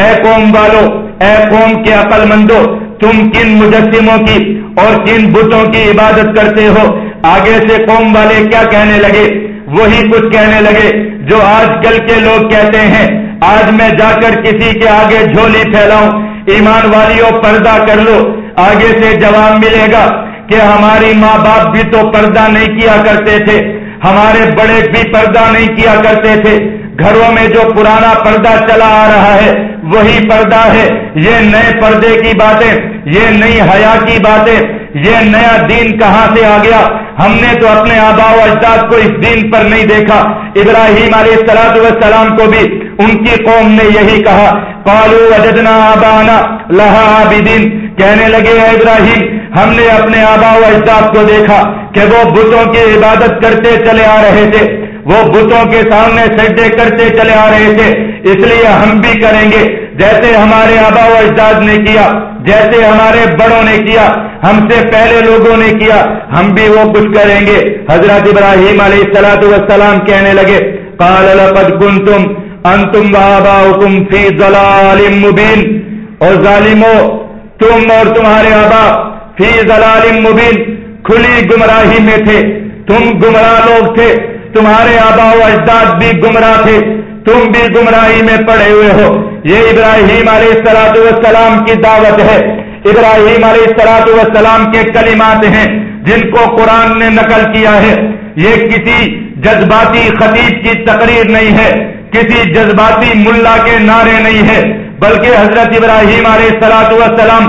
اے قوم والو، اے قوم کے عقل مندو تم کن مجسموں کی اور کن بتوں کی عبادت کرتے ہو؟ آگے سے قوم والے کیا کہنے لگے؟ وہی کچھ کہنے لگے جو آج کل کے لوگ کہتے ہیں، آج میں جا کر کسی کے آگے جھولی پھیلاؤں، ایمان والیوں پردہ کر لو۔ آگے سے جواب ملے گا کہ ہماری ماں باپ بھی تو پردہ نہیں کیا کرتے تھے، ہمارے بڑے بھی پردہ نہیں کیا کرتے تھے۔ گھروں میں جو پرانا پردہ چلا آ رہا ہے وہی پردہ ہے۔ یہ نئے پردے کی باتیں، یہ نئی حیا کی باتیں، یہ نیا دین کہاں سے آ گیا؟ ہم نے تو اپنے آبا و اجداد کو اس دین پر نہیں دیکھا۔ ابراہیم علیہ السلاط والسلام کو بھی ان کی قوم نے یہی کہا۔ پالو اجدنا آبانا لہا عابدین۔ کہنے لگے ابراہیم، ہم نے اپنے آبا و اجداد کو دیکھا کہ وہ بتوں کی عبادت کرتے چلے آ رہے تھے۔ وہ بتوں کے سامنے سجدے کرتے چلے آ رہے تھے۔ اس لیے ہم بھی کریں گے۔ جیسے ہمارے آبا و اجداد نے کیا، جیسے ہمارے بڑوں نے کیا، ہم سے پہلے لوگوں نے کیا، ہم بھی وہ کچھ کریں گے۔ حضرت ابراہیم علیہ السلاۃ والسلام کہنے لگے، قال لقد کنتم انتم وآباؤکم فی ضلال مبین۔ اور ظالموں تم اور تمہارے آبا فی ضلال مبین، کھلی گمراہی میں تھے۔ تم گمراہ لوگ تھے۔ تمہارے آبا و اجداد بھی گمراہ تھے، تم بھی گمراہی میں پڑے ہوئے ہو۔ یہ ابراہیم علیہ السلاط والسلام کی دعوت ہے۔ ابراہیم علیہ السلاط والسلام کے کلمات ہیں جن کو قرآن نے نقل کیا ہے۔ یہ کسی جذباتی خطیب کی تقریر نہیں ہے، کسی جذباتی ملا کے نعرے نہیں ہے، بلکہ حضرت ابراہیم علیہ السلاط والسلام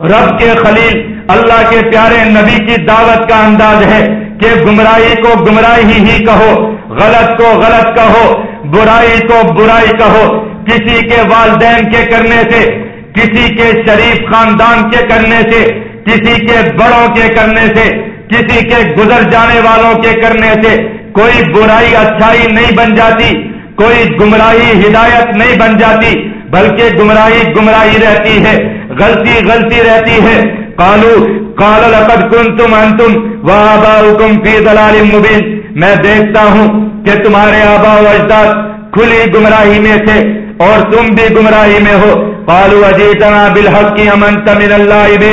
رب کے خلیل، اللہ کے پیارے نبی کی دعوت کا انداز ہے۔ کہ گمراہی کو گمراہی ہی کہو، غلط کو غلط کہو، برائی کو برائی کہو۔ کسی کے والدین کے کرنے سے، کسی کے شریف خاندان کے کرنے سے، کسی کے بڑوں کے کرنے سے، کسی کے گزر جانے والوں کے کرنے سے کوئی برائی اچھائی نہیں بن جاتی، کوئی گمراہی ہدایت نہیں بن جاتی، بلکہ گمراہی گمراہی رہتی ہے، غلطی غلطی رہتی ہے۔ کالو کال لقد کنتم انتم وآباؤکم فی ضلال مبین میں دیکھتا ہوں کہ تمہارے آبا و اجداد کھلی گمراہی میں تھے اور تم بھی گمراہی میں ہو. قالوا اجیتنا بالحق امنت من اللہ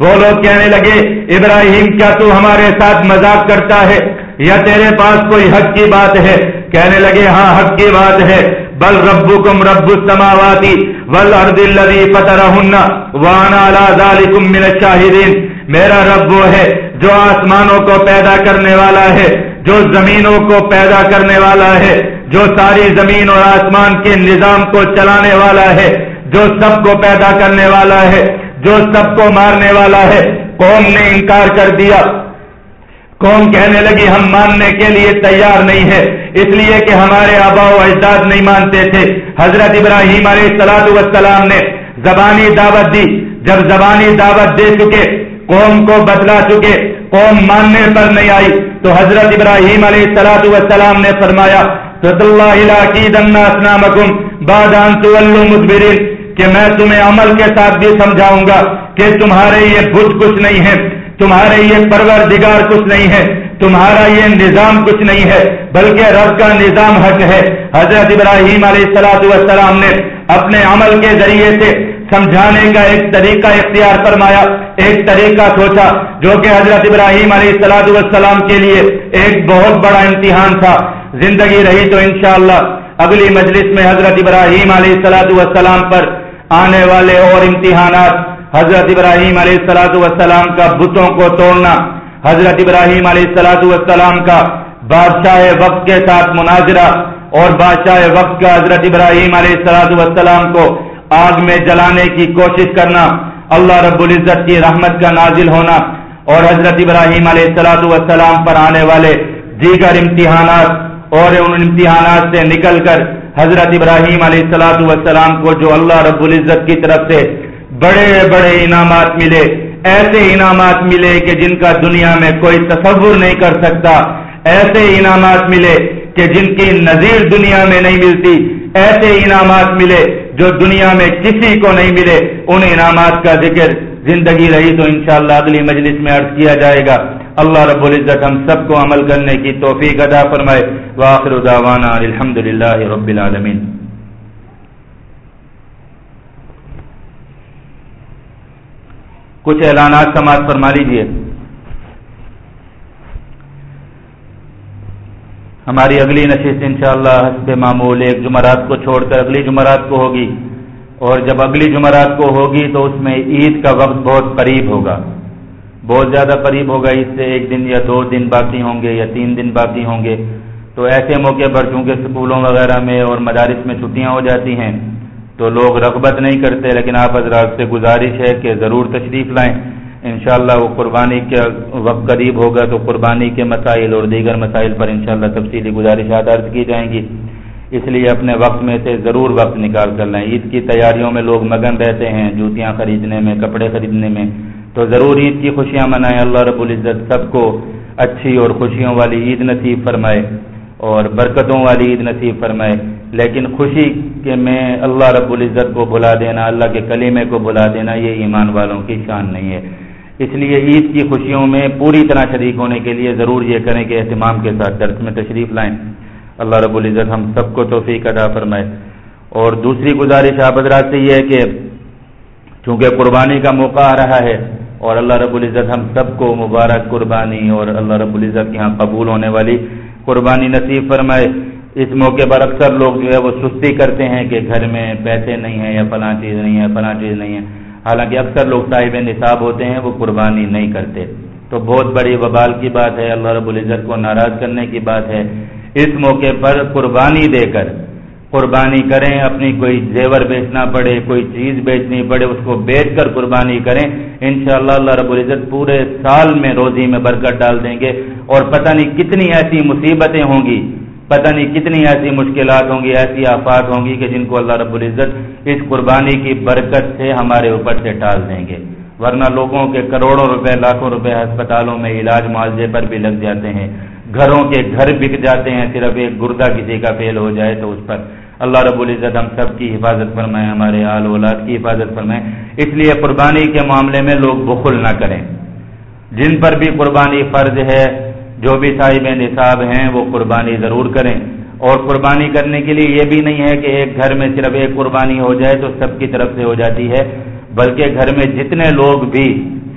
وہ لوگ کہنے لگے، ابراہیم، کیا تو ہمارے ساتھ مذاق کرتا ہے؟ یا تیرے پاس کوئی حق کی بات ہے؟ کہنے لگے ہاں حق کی بات ہے. بل ربکم رب السماواتی والارض الذی فطرهن وانا على ذلكم من الشاهدین. میرا رب وہ ہے جو آسمانوں کو پیدا کرنے والا ہے، جو زمینوں کو پیدا کرنے والا ہے، جو ساری زمین اور آسمان کے نظام کو چلانے والا ہے، جو سب کو پیدا کرنے والا ہے، جو سب کو مارنے والا ہے۔ قوم نے انکار کر دیا۔ قوم کہنے لگی، ہم ماننے کے لیے تیار نہیں ہے اس لیے کہ ہمارے آبا و اجداد نہیں مانتے تھے۔ حضرت ابراہیم علیہ السلاط والسلام نے زبانی دعوت دی۔ جب زبانی دعوت دے چکے قوم کو بدلا چکے، قوم ماننے پر نہیں آئی۔ تو حضرت ابراہیم علیہ السلاط والسلام نے فرمایا کہ میں تمہیں عمل کے ساتھ بھی سمجھاؤں گا کہ تمہارے یہ بت کچھ نہیں ہے تمہارے یہ پرور دگار کچھ نہیں ہے تمہارا یہ نظام کچھ نہیں ہے، بلکہ رب کا نظام حق ہے۔ حضرت ابراہیم علیہ السلاۃ والسلام نے اپنے عمل کے ذریعے سے سمجھانے کا ایک طریقہ اختیار فرمایا، ایک طریقہ سوچا، جو کہ حضرت ابراہیم علیہ السلاۃ والسلام کے لیے ایک بہت بڑا امتحان تھا۔ زندگی رہی تو انشاءاللہ اگلی مجلس میں حضرت ابراہیم علیہ السلاۃ والسلام پر آنے والے اور امتحانات، حضرت ابراہیم علیہ السلاۃ والسلام کا بتوں کو توڑنا، حضرت ابراہیم علیہ السلاۃ والسلام کا بادشاہ وقت کے ساتھ مناظرہ اور بادشاہ وقت کا حضرت ابراہیم علیہ السلاۃ والسلام کو آگ میں جلانے کی کوشش کرنا، اللہ رب العزت کی رحمت کا نازل ہونا اور حضرت ابراہیم علیہ السلاۃ والسلام پر آنے والے دیگر امتحانات اور ان امتحانات سے نکل کر حضرت ابراہیم علیہ السلاۃ والسلام کو جو اللہ رب العزت کی طرف سے بڑے بڑے انعامات ملے، ایسے انعامات ملے کہ جن کا دنیا میں کوئی تصور نہیں کر سکتا، ایسے انعامات ملے کہ جن کی نظیر دنیا میں نہیں ملتی، ایسے انعامات ملے جو دنیا میں کسی کو نہیں ملے، ان انعامات کا ذکر زندگی رہی تو انشاءاللہ اگلی مجلس میں عرض کیا جائے گا۔ اللہ رب العزت ہم سب کو عمل کرنے کی توفیق ادا فرمائے۔ واخر دعوانا الحمد للہ رب العالمین۔ کچھ اعلانات سماعت فرما لیجیے ہماری اگلی نشست انشاءاللہ حسب معمول ایک جمعرات کو چھوڑ کر اگلی جمعرات کو ہوگی اور جب اگلی جمعرات کو ہوگی تو اس میں عید کا وقت بہت قریب ہوگا بہت زیادہ قریب ہوگا اس سے ایک دن یا دو دن باقی ہوں گے یا تین دن باقی ہوں گے تو ایسے موقع پر چونکہ اسکولوں وغیرہ میں اور مدارس میں چھٹیاں ہو جاتی ہیں تو لوگ رغبت نہیں کرتے لیکن آپ حضرات سے گزارش ہے کہ ضرور تشریف لائیں انشاءاللہ وہ قربانی کے وقت قریب ہوگا تو قربانی کے مسائل اور دیگر مسائل پر انشاءاللہ تفصیلی گزارشات عرض کی جائیں گی۔ اس لیے اپنے وقت میں سے ضرور وقت نکال کر لیں۔ عید کی تیاریوں میں لوگ مگن رہتے ہیں، جوتیاں خریدنے میں، کپڑے خریدنے میں۔ تو ضرور عید کی خوشیاں منائیں۔ اللہ رب العزت سب کو اچھی اور خوشیوں والی عید نصیب فرمائے اور برکتوں والی عید نصیب فرمائے۔ لیکن خوشی کے میں اللہ رب العزت کو بلا دینا، اللہ کے کلیمے کو بلا دینا، یہ ایمان والوں کی شان نہیں ہے۔ اس لیے عید کی خوشیوں میں پوری طرح شریک ہونے کے لیے ضرور یہ کریں کہ اہتمام کے ساتھ درس میں تشریف لائیں۔ اللہ رب العزت ہم سب کو توفیق ادا فرمائے۔ اور دوسری گزارش آپ حضرات سے یہ ہے کہ چونکہ قربانی کا موقع آ رہا ہے اور اللہ رب العزت ہم سب کو مبارک قربانی اور اللہ رب العزت کے یہاں قبول ہونے والی قربانی نصیب فرمائے۔ اس موقع پر اکثر لوگ جو ہے وہ سستی کرتے ہیں کہ گھر میں پیسے نہیں ہیں یا فلاں چیز نہیں ہے، فلاں چیز نہیں ہے۔ حالانکہ اکثر لوگ صاحب نصاب ہوتے ہیں، وہ قربانی نہیں کرتے۔ تو بہت بڑی وبال کی بات ہے، اللہ رب العزت کو ناراض کرنے کی بات ہے۔ اس موقع پر قربانی دے کر، قربانی کریں، اپنی کوئی زیور بیچنا پڑے، کوئی چیز بیچنی پڑے، اس کو بیچ کر قربانی کریں۔ انشاءاللہ اللہ رب العزت پورے سال میں روزی میں برکت ڈال دیں گے۔ اور پتہ نہیں کتنی ایسی مصیبتیں ہوں گی۔ پتہ نہیں کتنی ایسی مشکلات ہوں گی، ایسی آفات ہوں گی کہ جن کو اللہ رب العزت اس قربانی کی برکت سے ہمارے اوپر سے ٹال دیں گے۔ ورنہ لوگوں کے کروڑوں روپے، لاکھوں روپے ہسپتالوں میں علاج معاوضے پر بھی لگ جاتے ہیں۔ گھروں کے گھر بک جاتے ہیں، صرف ایک گردہ کسی کا فیل ہو جائے تو اس پر۔ اللہ رب العزت ہم سب کی حفاظت فرمائیں ہمارے آل اولاد کی حفاظت فرمائیں اس لیے قربانی کے معاملے میں لوگ بخل نہ کریں۔ جن پر بھی قربانی فرض ہے جو بھی صاحب نصاب ہیں وہ قربانی ضرور کریں اور قربانی کرنے کے لیے یہ بھی نہیں ہے کہ ایک گھر میں صرف ایک قربانی ہو جائے تو سب کی طرف سے ہو جاتی ہے، بلکہ گھر میں جتنے لوگ بھی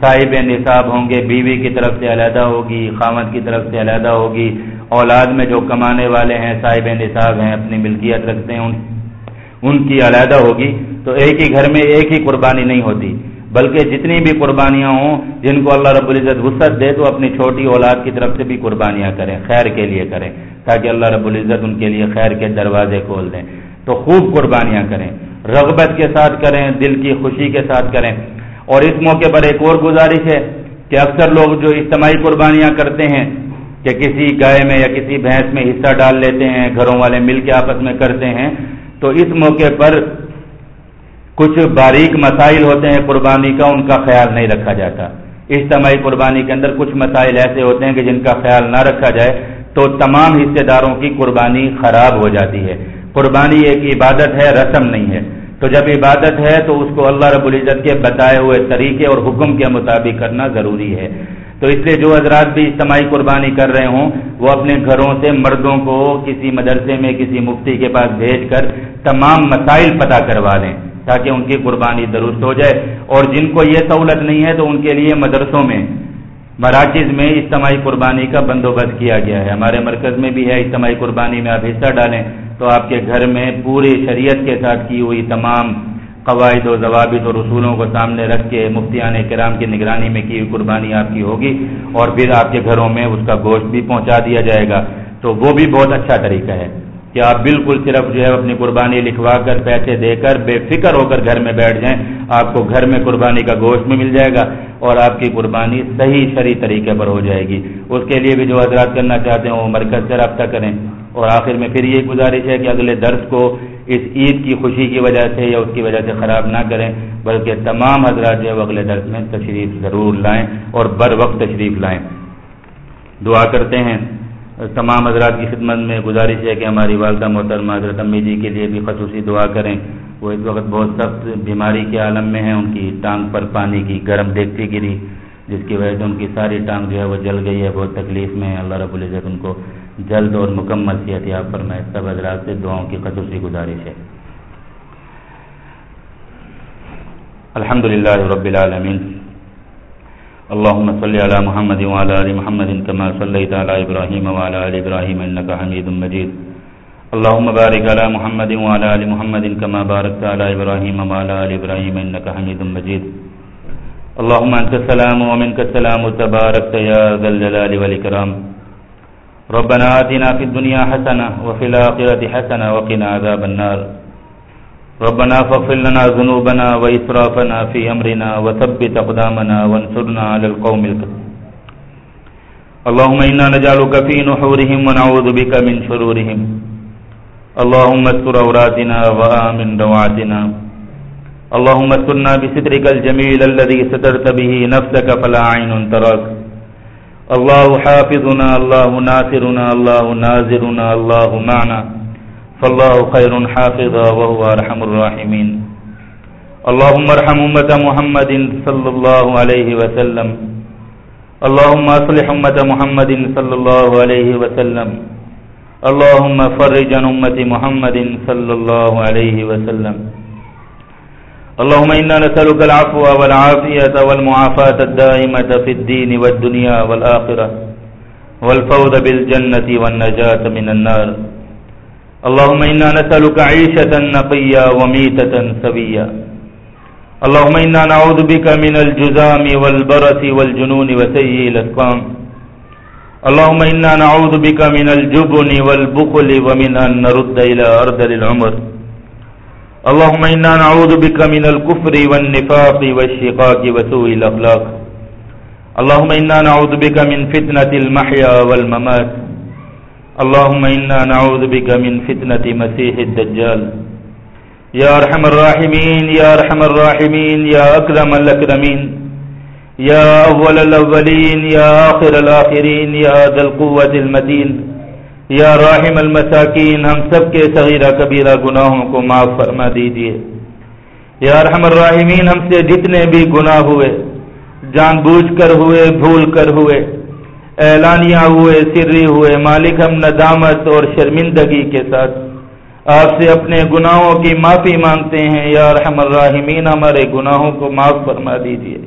صاحب نصاب ہوں گے، بیوی کی طرف سے علیحدہ ہوگی، خامد کی طرف سے علیحدہ ہوگی، اولاد میں جو کمانے والے ہیں، صاحب نصاب ہیں، اپنی ملکیت رکھتے ہیں، ان کی علیحدہ ہوگی، تو ایک ہی گھر میں ایک ہی قربانی نہیں ہوتی۔ بلکہ جتنی بھی قربانیاں ہوں، جن کو اللہ رب العزت وسعت دے تو اپنی چھوٹی اولاد کی طرف سے بھی قربانیاں کریں، خیر کے لیے کریں، تاکہ اللہ رب العزت ان کے لیے خیر کے دروازے کھول دیں۔ تو خوب قربانیاں کریں، رغبت کے ساتھ کریں، دل کی خوشی کے ساتھ کریں۔ اور اس موقع پر ایک اور گزارش ہے کہ اکثر لوگ جو اجتماعی قربانیاں کرتے ہیں، کہ کسی گائے میں یا کسی بھینس میں حصہ ڈال لیتے ہیں، گھروں والے مل کے آپس میں کرتے ہیں، تو اس موقع پر کچھ باریک مسائل ہوتے ہیں قربانی کا، ان کا خیال نہیں رکھا جاتا۔ اجتماعی قربانی کے اندر کچھ مسائل ایسے ہوتے ہیں کہ جن کا خیال نہ رکھا جائے تو تمام حصے داروں کی قربانی خراب ہو جاتی ہے۔ قربانی ایک عبادت ہے، رسم نہیں ہے۔ تو جب عبادت ہے تو اس کو اللہ رب العزت کے بتائے ہوئے طریقے اور حکم کے مطابق کرنا ضروری ہے۔ تو اس لیے جو حضرات بھی اجتماعی قربانی کر رہے ہوں، وہ اپنے گھروں سے مردوں کو کسی مدرسے میں کسی مفتی کے پاس بھیج کر تمام مسائل پتہ کروا لیں۔ تاکہ ان کی قربانی درست ہو جائے۔ اور جن کو یہ سہولت نہیں ہے تو ان کے لیے مدرسوں میں، مراکز میں اجتماعی قربانی کا بندوبست کیا گیا ہے۔ ہمارے مرکز میں بھی ہے، اجتماعی قربانی میں آپ حصہ ڈالیں۔ تو آپ کے گھر میں پوری شریعت کے ساتھ کی ہوئی تمام قواعد و ضوابط اور رسولوں کو سامنے رکھ کے مفتیان کرام کی نگرانی میں کی ہوئی قربانی آپ کی ہوگی۔ اور پھر آپ کے گھروں میں اس کا گوشت بھی پہنچا دیا جائے گا۔ تو وہ بھی بہت اچھا طریقہ ہے۔ کہ آپ بالکل صرف جو ہے اپنی قربانی لکھوا کر پیسے دے کر بے فکر ہو کر گھر میں بیٹھ جائیں، آپ کو گھر میں قربانی کا گوشت بھی مل جائے گا اور آپ کی قربانی صحیح شرح طریقے پر ہو جائے گی۔ اس کے لیے بھی جو حضرات کرنا چاہتے ہیں وہ مرکز سے رابطہ کریں۔ اور آخر میں پھر یہ گزارش ہے کہ اگلے درس کو اس عید کی خوشی کی وجہ سے یا اس کی وجہ سے خراب نہ کریں، بلکہ تمام حضرات جو ہے وہ اگلے درس میں تشریف ضرور لائیں اور بر وقت تشریف لائیں۔ دعا کرتے ہیں۔ تمام حضرات کی خدمت میں گزارش ہے کہ ہماری والدہ محترمہ حضرت امی جی کے لیے بھی خصوصی دعا کریں۔ وہ اس وقت بہت سخت بیماری کے عالم میں ہیں۔ ان کی ٹانگ پر پانی کی گرم دیکھتی گری، جس کی وجہ سے ان کی ساری ٹانگ جو ہے وہ جل گئی ہے۔ بہت تکلیف میں اللہ رب العزت ان کو جلد اور مکمل صحت پر میں سب حضرات سے دعاؤں کی خصوصی گزارش ہے۔ الحمد للہ رب العالمین۔ اللهم صل على محمد وعلى ال محمد كما صليت على ابراهيم وعلى ال ابراهيم انك حميد مجيد. اللهم بارك على محمد وعلى ال محمد كما باركت على ابراهيم وعلى ال ابراهيم انك حميد مجيد. اللهم انت السلام ومنك السلام تباركت يا ذا الجلال والاكرام ربنا آتنا في الدنيا حسنه وفي الاخره حسنه وقنا عذاب النار. ربنا فاغفر لنا ذنوبنا وإسرافنا في أمرنا وثبت أقدامنا وانصرنا على القوم الكفر اللهم إنا نجعلك في نحورهم ونعوذ بك من شرورهم. اللهم استر أوراتنا وآمن روعاتنا اللهم استرنا بسترك الجميل الذي سترت به نفسك فلا عين تراك. الله حافظنا، الله ناصرنا، الله نازرنا الله معنا. فالله خير حافظا وهو ارحم الراحمين اللهم ارحم امه محمد صلى الله عليه وسلم. اللهم اصلح امه محمد صلى الله عليه وسلم. اللهم فرج عن امه محمد صلى الله عليه وسلم. اللهم انا نسالك العفو والعافيه والمعافاه الدائمه في الدين والدنيا والاخره والفوز بالجنه والنجاه من النار. اللهم إنا نسألك عيشة نقيا وميتة سويا اللهم إنا نعوذ بك من الجزام والبرس والجنون وسيء الأسقام. اللهم إنا نعوذ بك من الجبن والبخل ومن أن نرد إلى أرض العمر. اللهم إنا نعوذ بك من الكفر والنفاق والشقاق وسوء الأخلاق. اللهم إنا نعوذ بك من فتنة المحيا والممات. اللهم إنا نعوذ بك من فتنة مسيح الدجال. يا أرحم الراحمين، يا أرحم الراحمين، يا أكرم الأكرمين، يا أول الأولين، يا آخر الآخرين، يا ذا القوة المتين یا راحم المساکین ہم سب کے صغیرہ کبیرہ گناہوں کو معاف فرما دیجیے یا رحم الراحمین، ہم سے جتنے بھی گناہ ہوئے، جان بوجھ کر ہوئے، بھول کر ہوئے اعلانیہ ہوئے سری ہوئے، مالک ہم ندامت اور شرمندگی کے ساتھ۔ آپ سے اپنے گناہوں کی معافی مانگتے ہیں۔ یا رحم الراحمین، ہمارے گناہوں کو معاف فرما دیجیے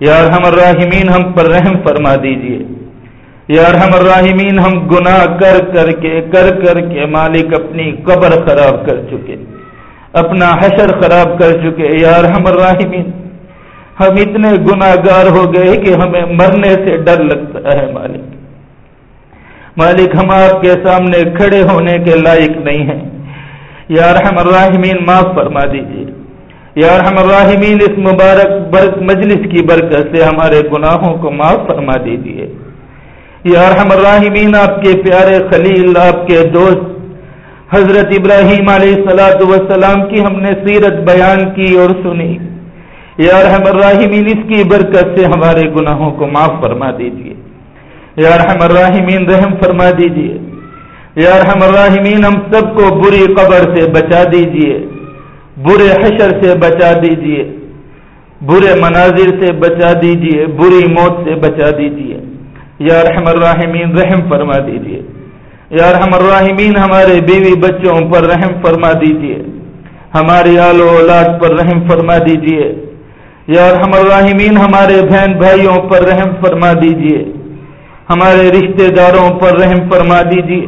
یا رحم الراحمین، ہم پر رحم فرما دیجیے یا رحم الراحمین، ہم گناہ کر کر کے، کر کر کے مالک اپنی قبر خراب کر چکے۔ اپنا حشر خراب کر چکے۔ یا رحم الراحمین ہم اتنے گناگار ہو گئے کہ ہمیں مرنے سے ڈر لگتا ہے، مالک۔ مالک، ہم آپ کے سامنے کھڑے ہونے کے لائق نہیں ہیں۔ یا رحم الراحمین، معاف فرما دیجیے یا رحم الراحمین، اس مبارک برک مجلس کی برکت سے ہمارے گناہوں کو معاف فرما دیجیے یا رحم الراحمین، آپ کے پیارے خلیل، آپ کے دوست، حضرت ابراہیم علیہ السلاۃ وسلام کی ہم نے سیرت بیان کی اور سنی۔ یا رحم الراحمین، اس کی برکت سے ہمارے گناہوں کو معاف فرما دیجیے یا رحم الراحمین، رحم فرما دیجیے یا رحم الراحمین، ہم سب کو بری قبر سے بچا دیجیے۔ برے حشر سے بچا دیجیے۔ برے مناظر سے بچا دیجیے۔ بری موت سے بچا دیجیے۔ یا رحم الراحمین، رحم فرما دیجیے۔ یا رحم الراحمین، ہمارے بیوی بچوں پر رحم فرما دیجیے۔ ہماری آل و اولاد پر رحم فرما دیجیے۔ یا رحم الراحمین، ہمارے بہن بھائیوں پر رحم فرما دیجیے۔ ہمارے رشتہ داروں پر رحم فرما دیجیے۔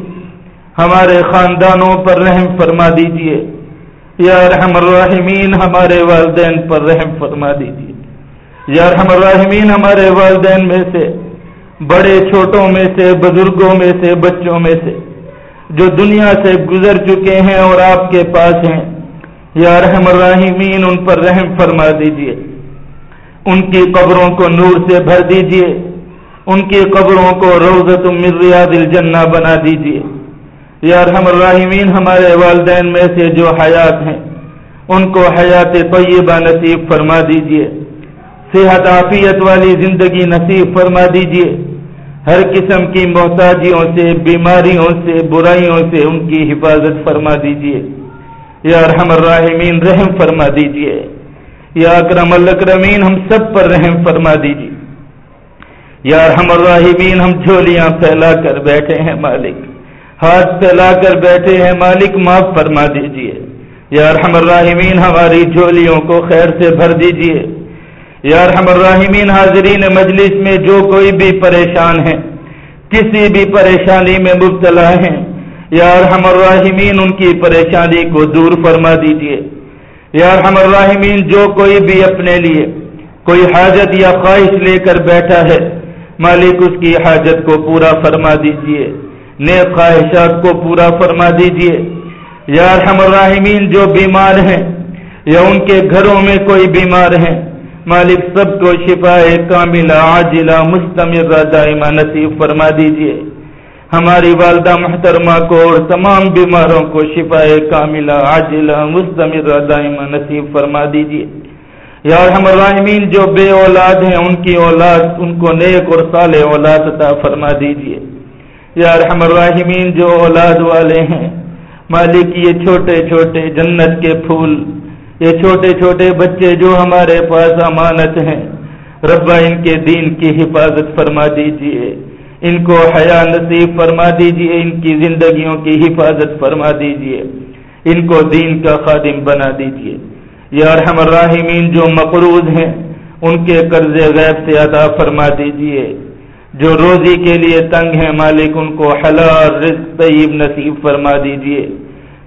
ہمارے خاندانوں پر رحم فرما دیجیے۔ یا رحم الراحمین، ہمارے والدین پر رحم فرما دیجیے یا رحم الراحمین، ہمارے والدین میں سے، بڑے چھوٹوں میں سے، بزرگوں میں سے، بچوں میں سے، جو دنیا سے گزر چکے ہیں اور آپ کے پاس ہیں، یا رحم الراحمین، ان پر رحم فرما دیجیے ان کی قبروں کو نور سے بھر دیجیے ان کی قبروں کو روزت من ریاض الجنہ بنا دیجیے یا رحم الراحمین، ہمارے والدین میں سے جو حیات ہیں، ان کو حیات طیبہ نصیب فرما دیجیے۔ صحت عافیت والی زندگی نصیب فرما دیجیے۔ ہر قسم کی محتاجیوں سے، بیماریوں سے، برائیوں سے ان کی حفاظت فرما دیجیے۔ یا رحم الراحمین، رحم فرما دیجیے۔ یا اکرم الاکرمین، ہم سب پر رحم فرما دیجیے۔ یا رحم الراحمین، ہم جھولیاں پھیلا کر بیٹھے ہیں مالک۔ ہاتھ پھیلا کر بیٹھے ہیں مالک، معاف فرما دیجیے۔ یا رحم الراحمین، ہماری جھولیوں کو خیر سے بھر دیجیے۔ یا رحم الراحمین، حاضرین مجلس میں جو کوئی بھی پریشان ہے کسی بھی پریشانی میں مبتلا ہیں، یا رحم الراحمین، ان کی پریشانی کو دور فرما دیجیے۔ یا رحم الراحمین، جو کوئی بھی اپنے لیے کوئی حاجت یا خواہش لے کر بیٹھا ہے، مالک اس کی حاجت کو پورا فرما دیجیے، نیک خواہشات کو پورا فرما دیجیے۔ یا رحم الراحمین، جو بیمار ہیں یا ان کے گھروں میں کوئی بیمار ہیں، مالک سب کو شفا کاملہ، عاجلہ مستمر دائمہ نصیب فرما دیجیے۔ ہماری والدہ محترمہ کو اور تمام بیماروں کو شفا کاملہ، عاجلہ مستمر دائمہ نصیب فرما دیجیے۔ یا رحم الراحمین، جو بے اولاد ہیں، ان کی اولاد، ان کو نیک اور صالح اولاد عطا فرما دیجیے۔ یا رحم الراحمین، جو اولاد والے ہیں، مالک، یہ چھوٹے چھوٹے جنت کے پھول، یہ چھوٹے چھوٹے بچے جو ہمارے پاس امانت ہیں، ربا، ان کے دین کی حفاظت فرما دیجیے۔ ان کو حیا نصیب فرما دیجیے، ان کی زندگیوں کی حفاظت فرما دیجیے۔ ان کو دین کا خادم بنا دیجیے۔ یا رحم الراحمین، جو مقروض ہیں، ان کے قرض غیب سے ادا فرما دیجیے۔ جو روزی کے لیے تنگ ہیں مالک، ان کو حلال رزق طیب نصیب فرما دیجیے۔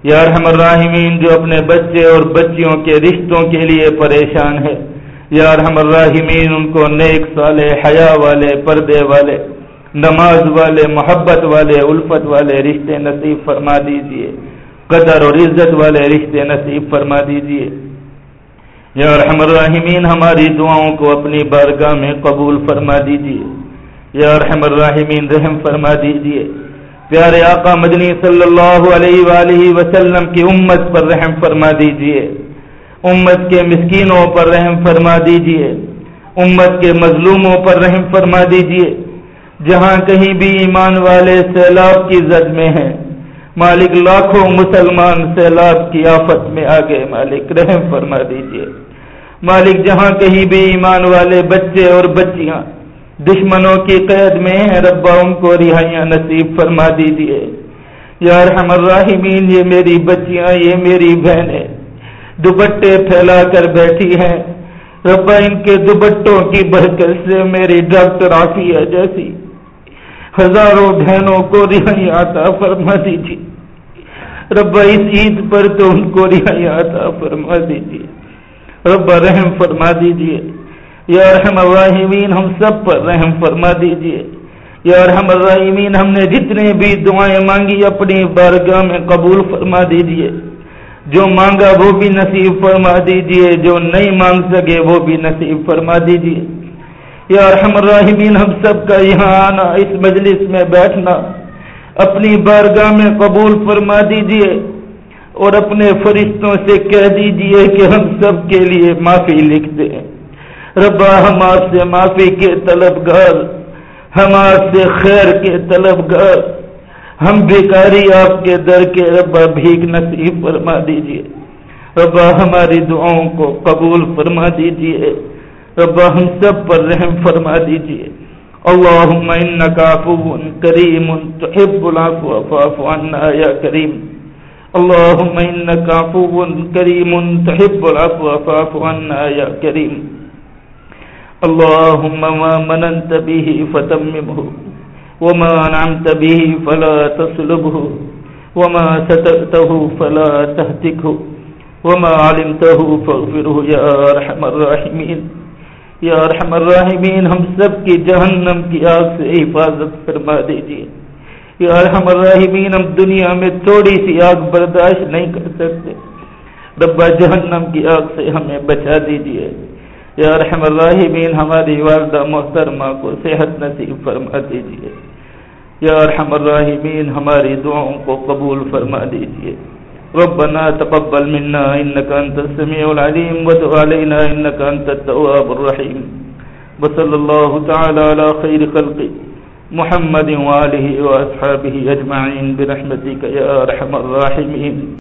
یا رحم الراحمین، جو اپنے بچے اور بچیوں کے رشتوں کے لیے پریشان ہے یا رحم الراحمین، ان کو نیک سالے حیا والے، پردے والے۔ نماز والے، محبت والے، الفت والے رشتے نصیب فرما دیجیے۔ قدر اور عزت والے رشتے نصیب فرما دیجیے۔ یا رحم الراحمین، ہماری دعاؤں کو اپنی بارگاہ میں قبول فرما دیجیے۔ یا رحم الراحمین، رحم فرما دیجیے۔ پیارے آقا مدنی صلی اللہ علیہ وآلہ وسلم کی امت پر رحم فرما دیجیے۔ امت کے مسکینوں پر رحم فرما دیجیے۔ امت کے مظلوموں پر رحم فرما دیجیے۔ جہاں کہیں بھی ایمان والے سیلاب کی زد میں ہیں۔ مالک لاکھوں مسلمان سیلاب کی آفت میں آگے مالک رحم فرما دیجیے۔ مالک جہاں کہیں بھی ایمان والے بچے اور بچیاں دشمنوں کی قید میں ہیں، ربا ان کو رہائیاں نصیب فرما دیجیے یار ہم الراحمین، یہ میری بچیاں، یہ میری بہنیں دوپٹے پھیلا کر بیٹھی ہیں۔ ربا ان کے دوپٹوں کی برکت سے میری ڈاکٹر آفیہ جیسی ہزاروں بہنوں کو رہائی آتا فرما دیجیے۔ ربا اس عید پر تو ان کو رہائی آتا فرما دیجیے۔ ربا رحم فرما دیجیے۔ یا رحم الراحمین، ہم سب پر رحم فرما دیجیے یا رحم الراحمین، ہم نے جتنے بھی دعائیں مانگی، اپنی بارگاہ میں قبول فرما دیجیے جو مانگا وہ بھی نصیب فرما دیجیے جو نہیں مانگ سکے وہ بھی نصیب فرما دیجیے یا رحم الراحمین، ہم سب کا یہاں آنا، اس مجلس میں بیٹھنا۔ اپنی بارگاہ میں قبول فرما دیجیے اور اپنے فرشتوں سے کہہ دیجیے کہ ہم سب کے لیے معافی لکھتے ہیں ربا، ہم آپ سے معافی کے طلب گھر ہم آپ سے خیر کے طلب گھر ہم بیکاری آپ کے در کے ربا، بھیک نصیب فرما دیجیے۔ ربا، ہماری دعاؤں کو قبول فرما دیجیے۔ ربا ہم سب پر رحم فرما دیجیے۔ اللهم انك عفو كريم تحب العفو، فاعف عنا يا كريم اللهم انك عفو كريم تحب العفو، فاعف عنا يا كريم اللهم ما مننت به فتممه، وما انعمت به فلا تسلبه، وما سترته فلا تهتكه، وما علمته فاغفره يا ارحم الراحمين۔ یا رحم الراحمین، ہم سب کی جہنم کی آگ سے حفاظت فرما دیجیے یا رحم الراحمین، ہم دنیا میں تھوڑی سی آگ برداشت نہیں کر سکتے۔ ربا، جہنم کی آگ سے ہمیں بچا دیجیے یا رحم الراحمین، ہماری والدہ محترمہ کو صحت نصیب فرما دیجیے یا رحم الراحمین، ہماری دعاؤں کو قبول فرما دیجیے ربنا تقبل منا إنك أنت السميع العليم وتب علينا إنك أنت التواب الرحيم وصلى الله تعالى على خير خلقه محمد وآله وأصحابه أجمعين برحمتك يا رحم الراحمين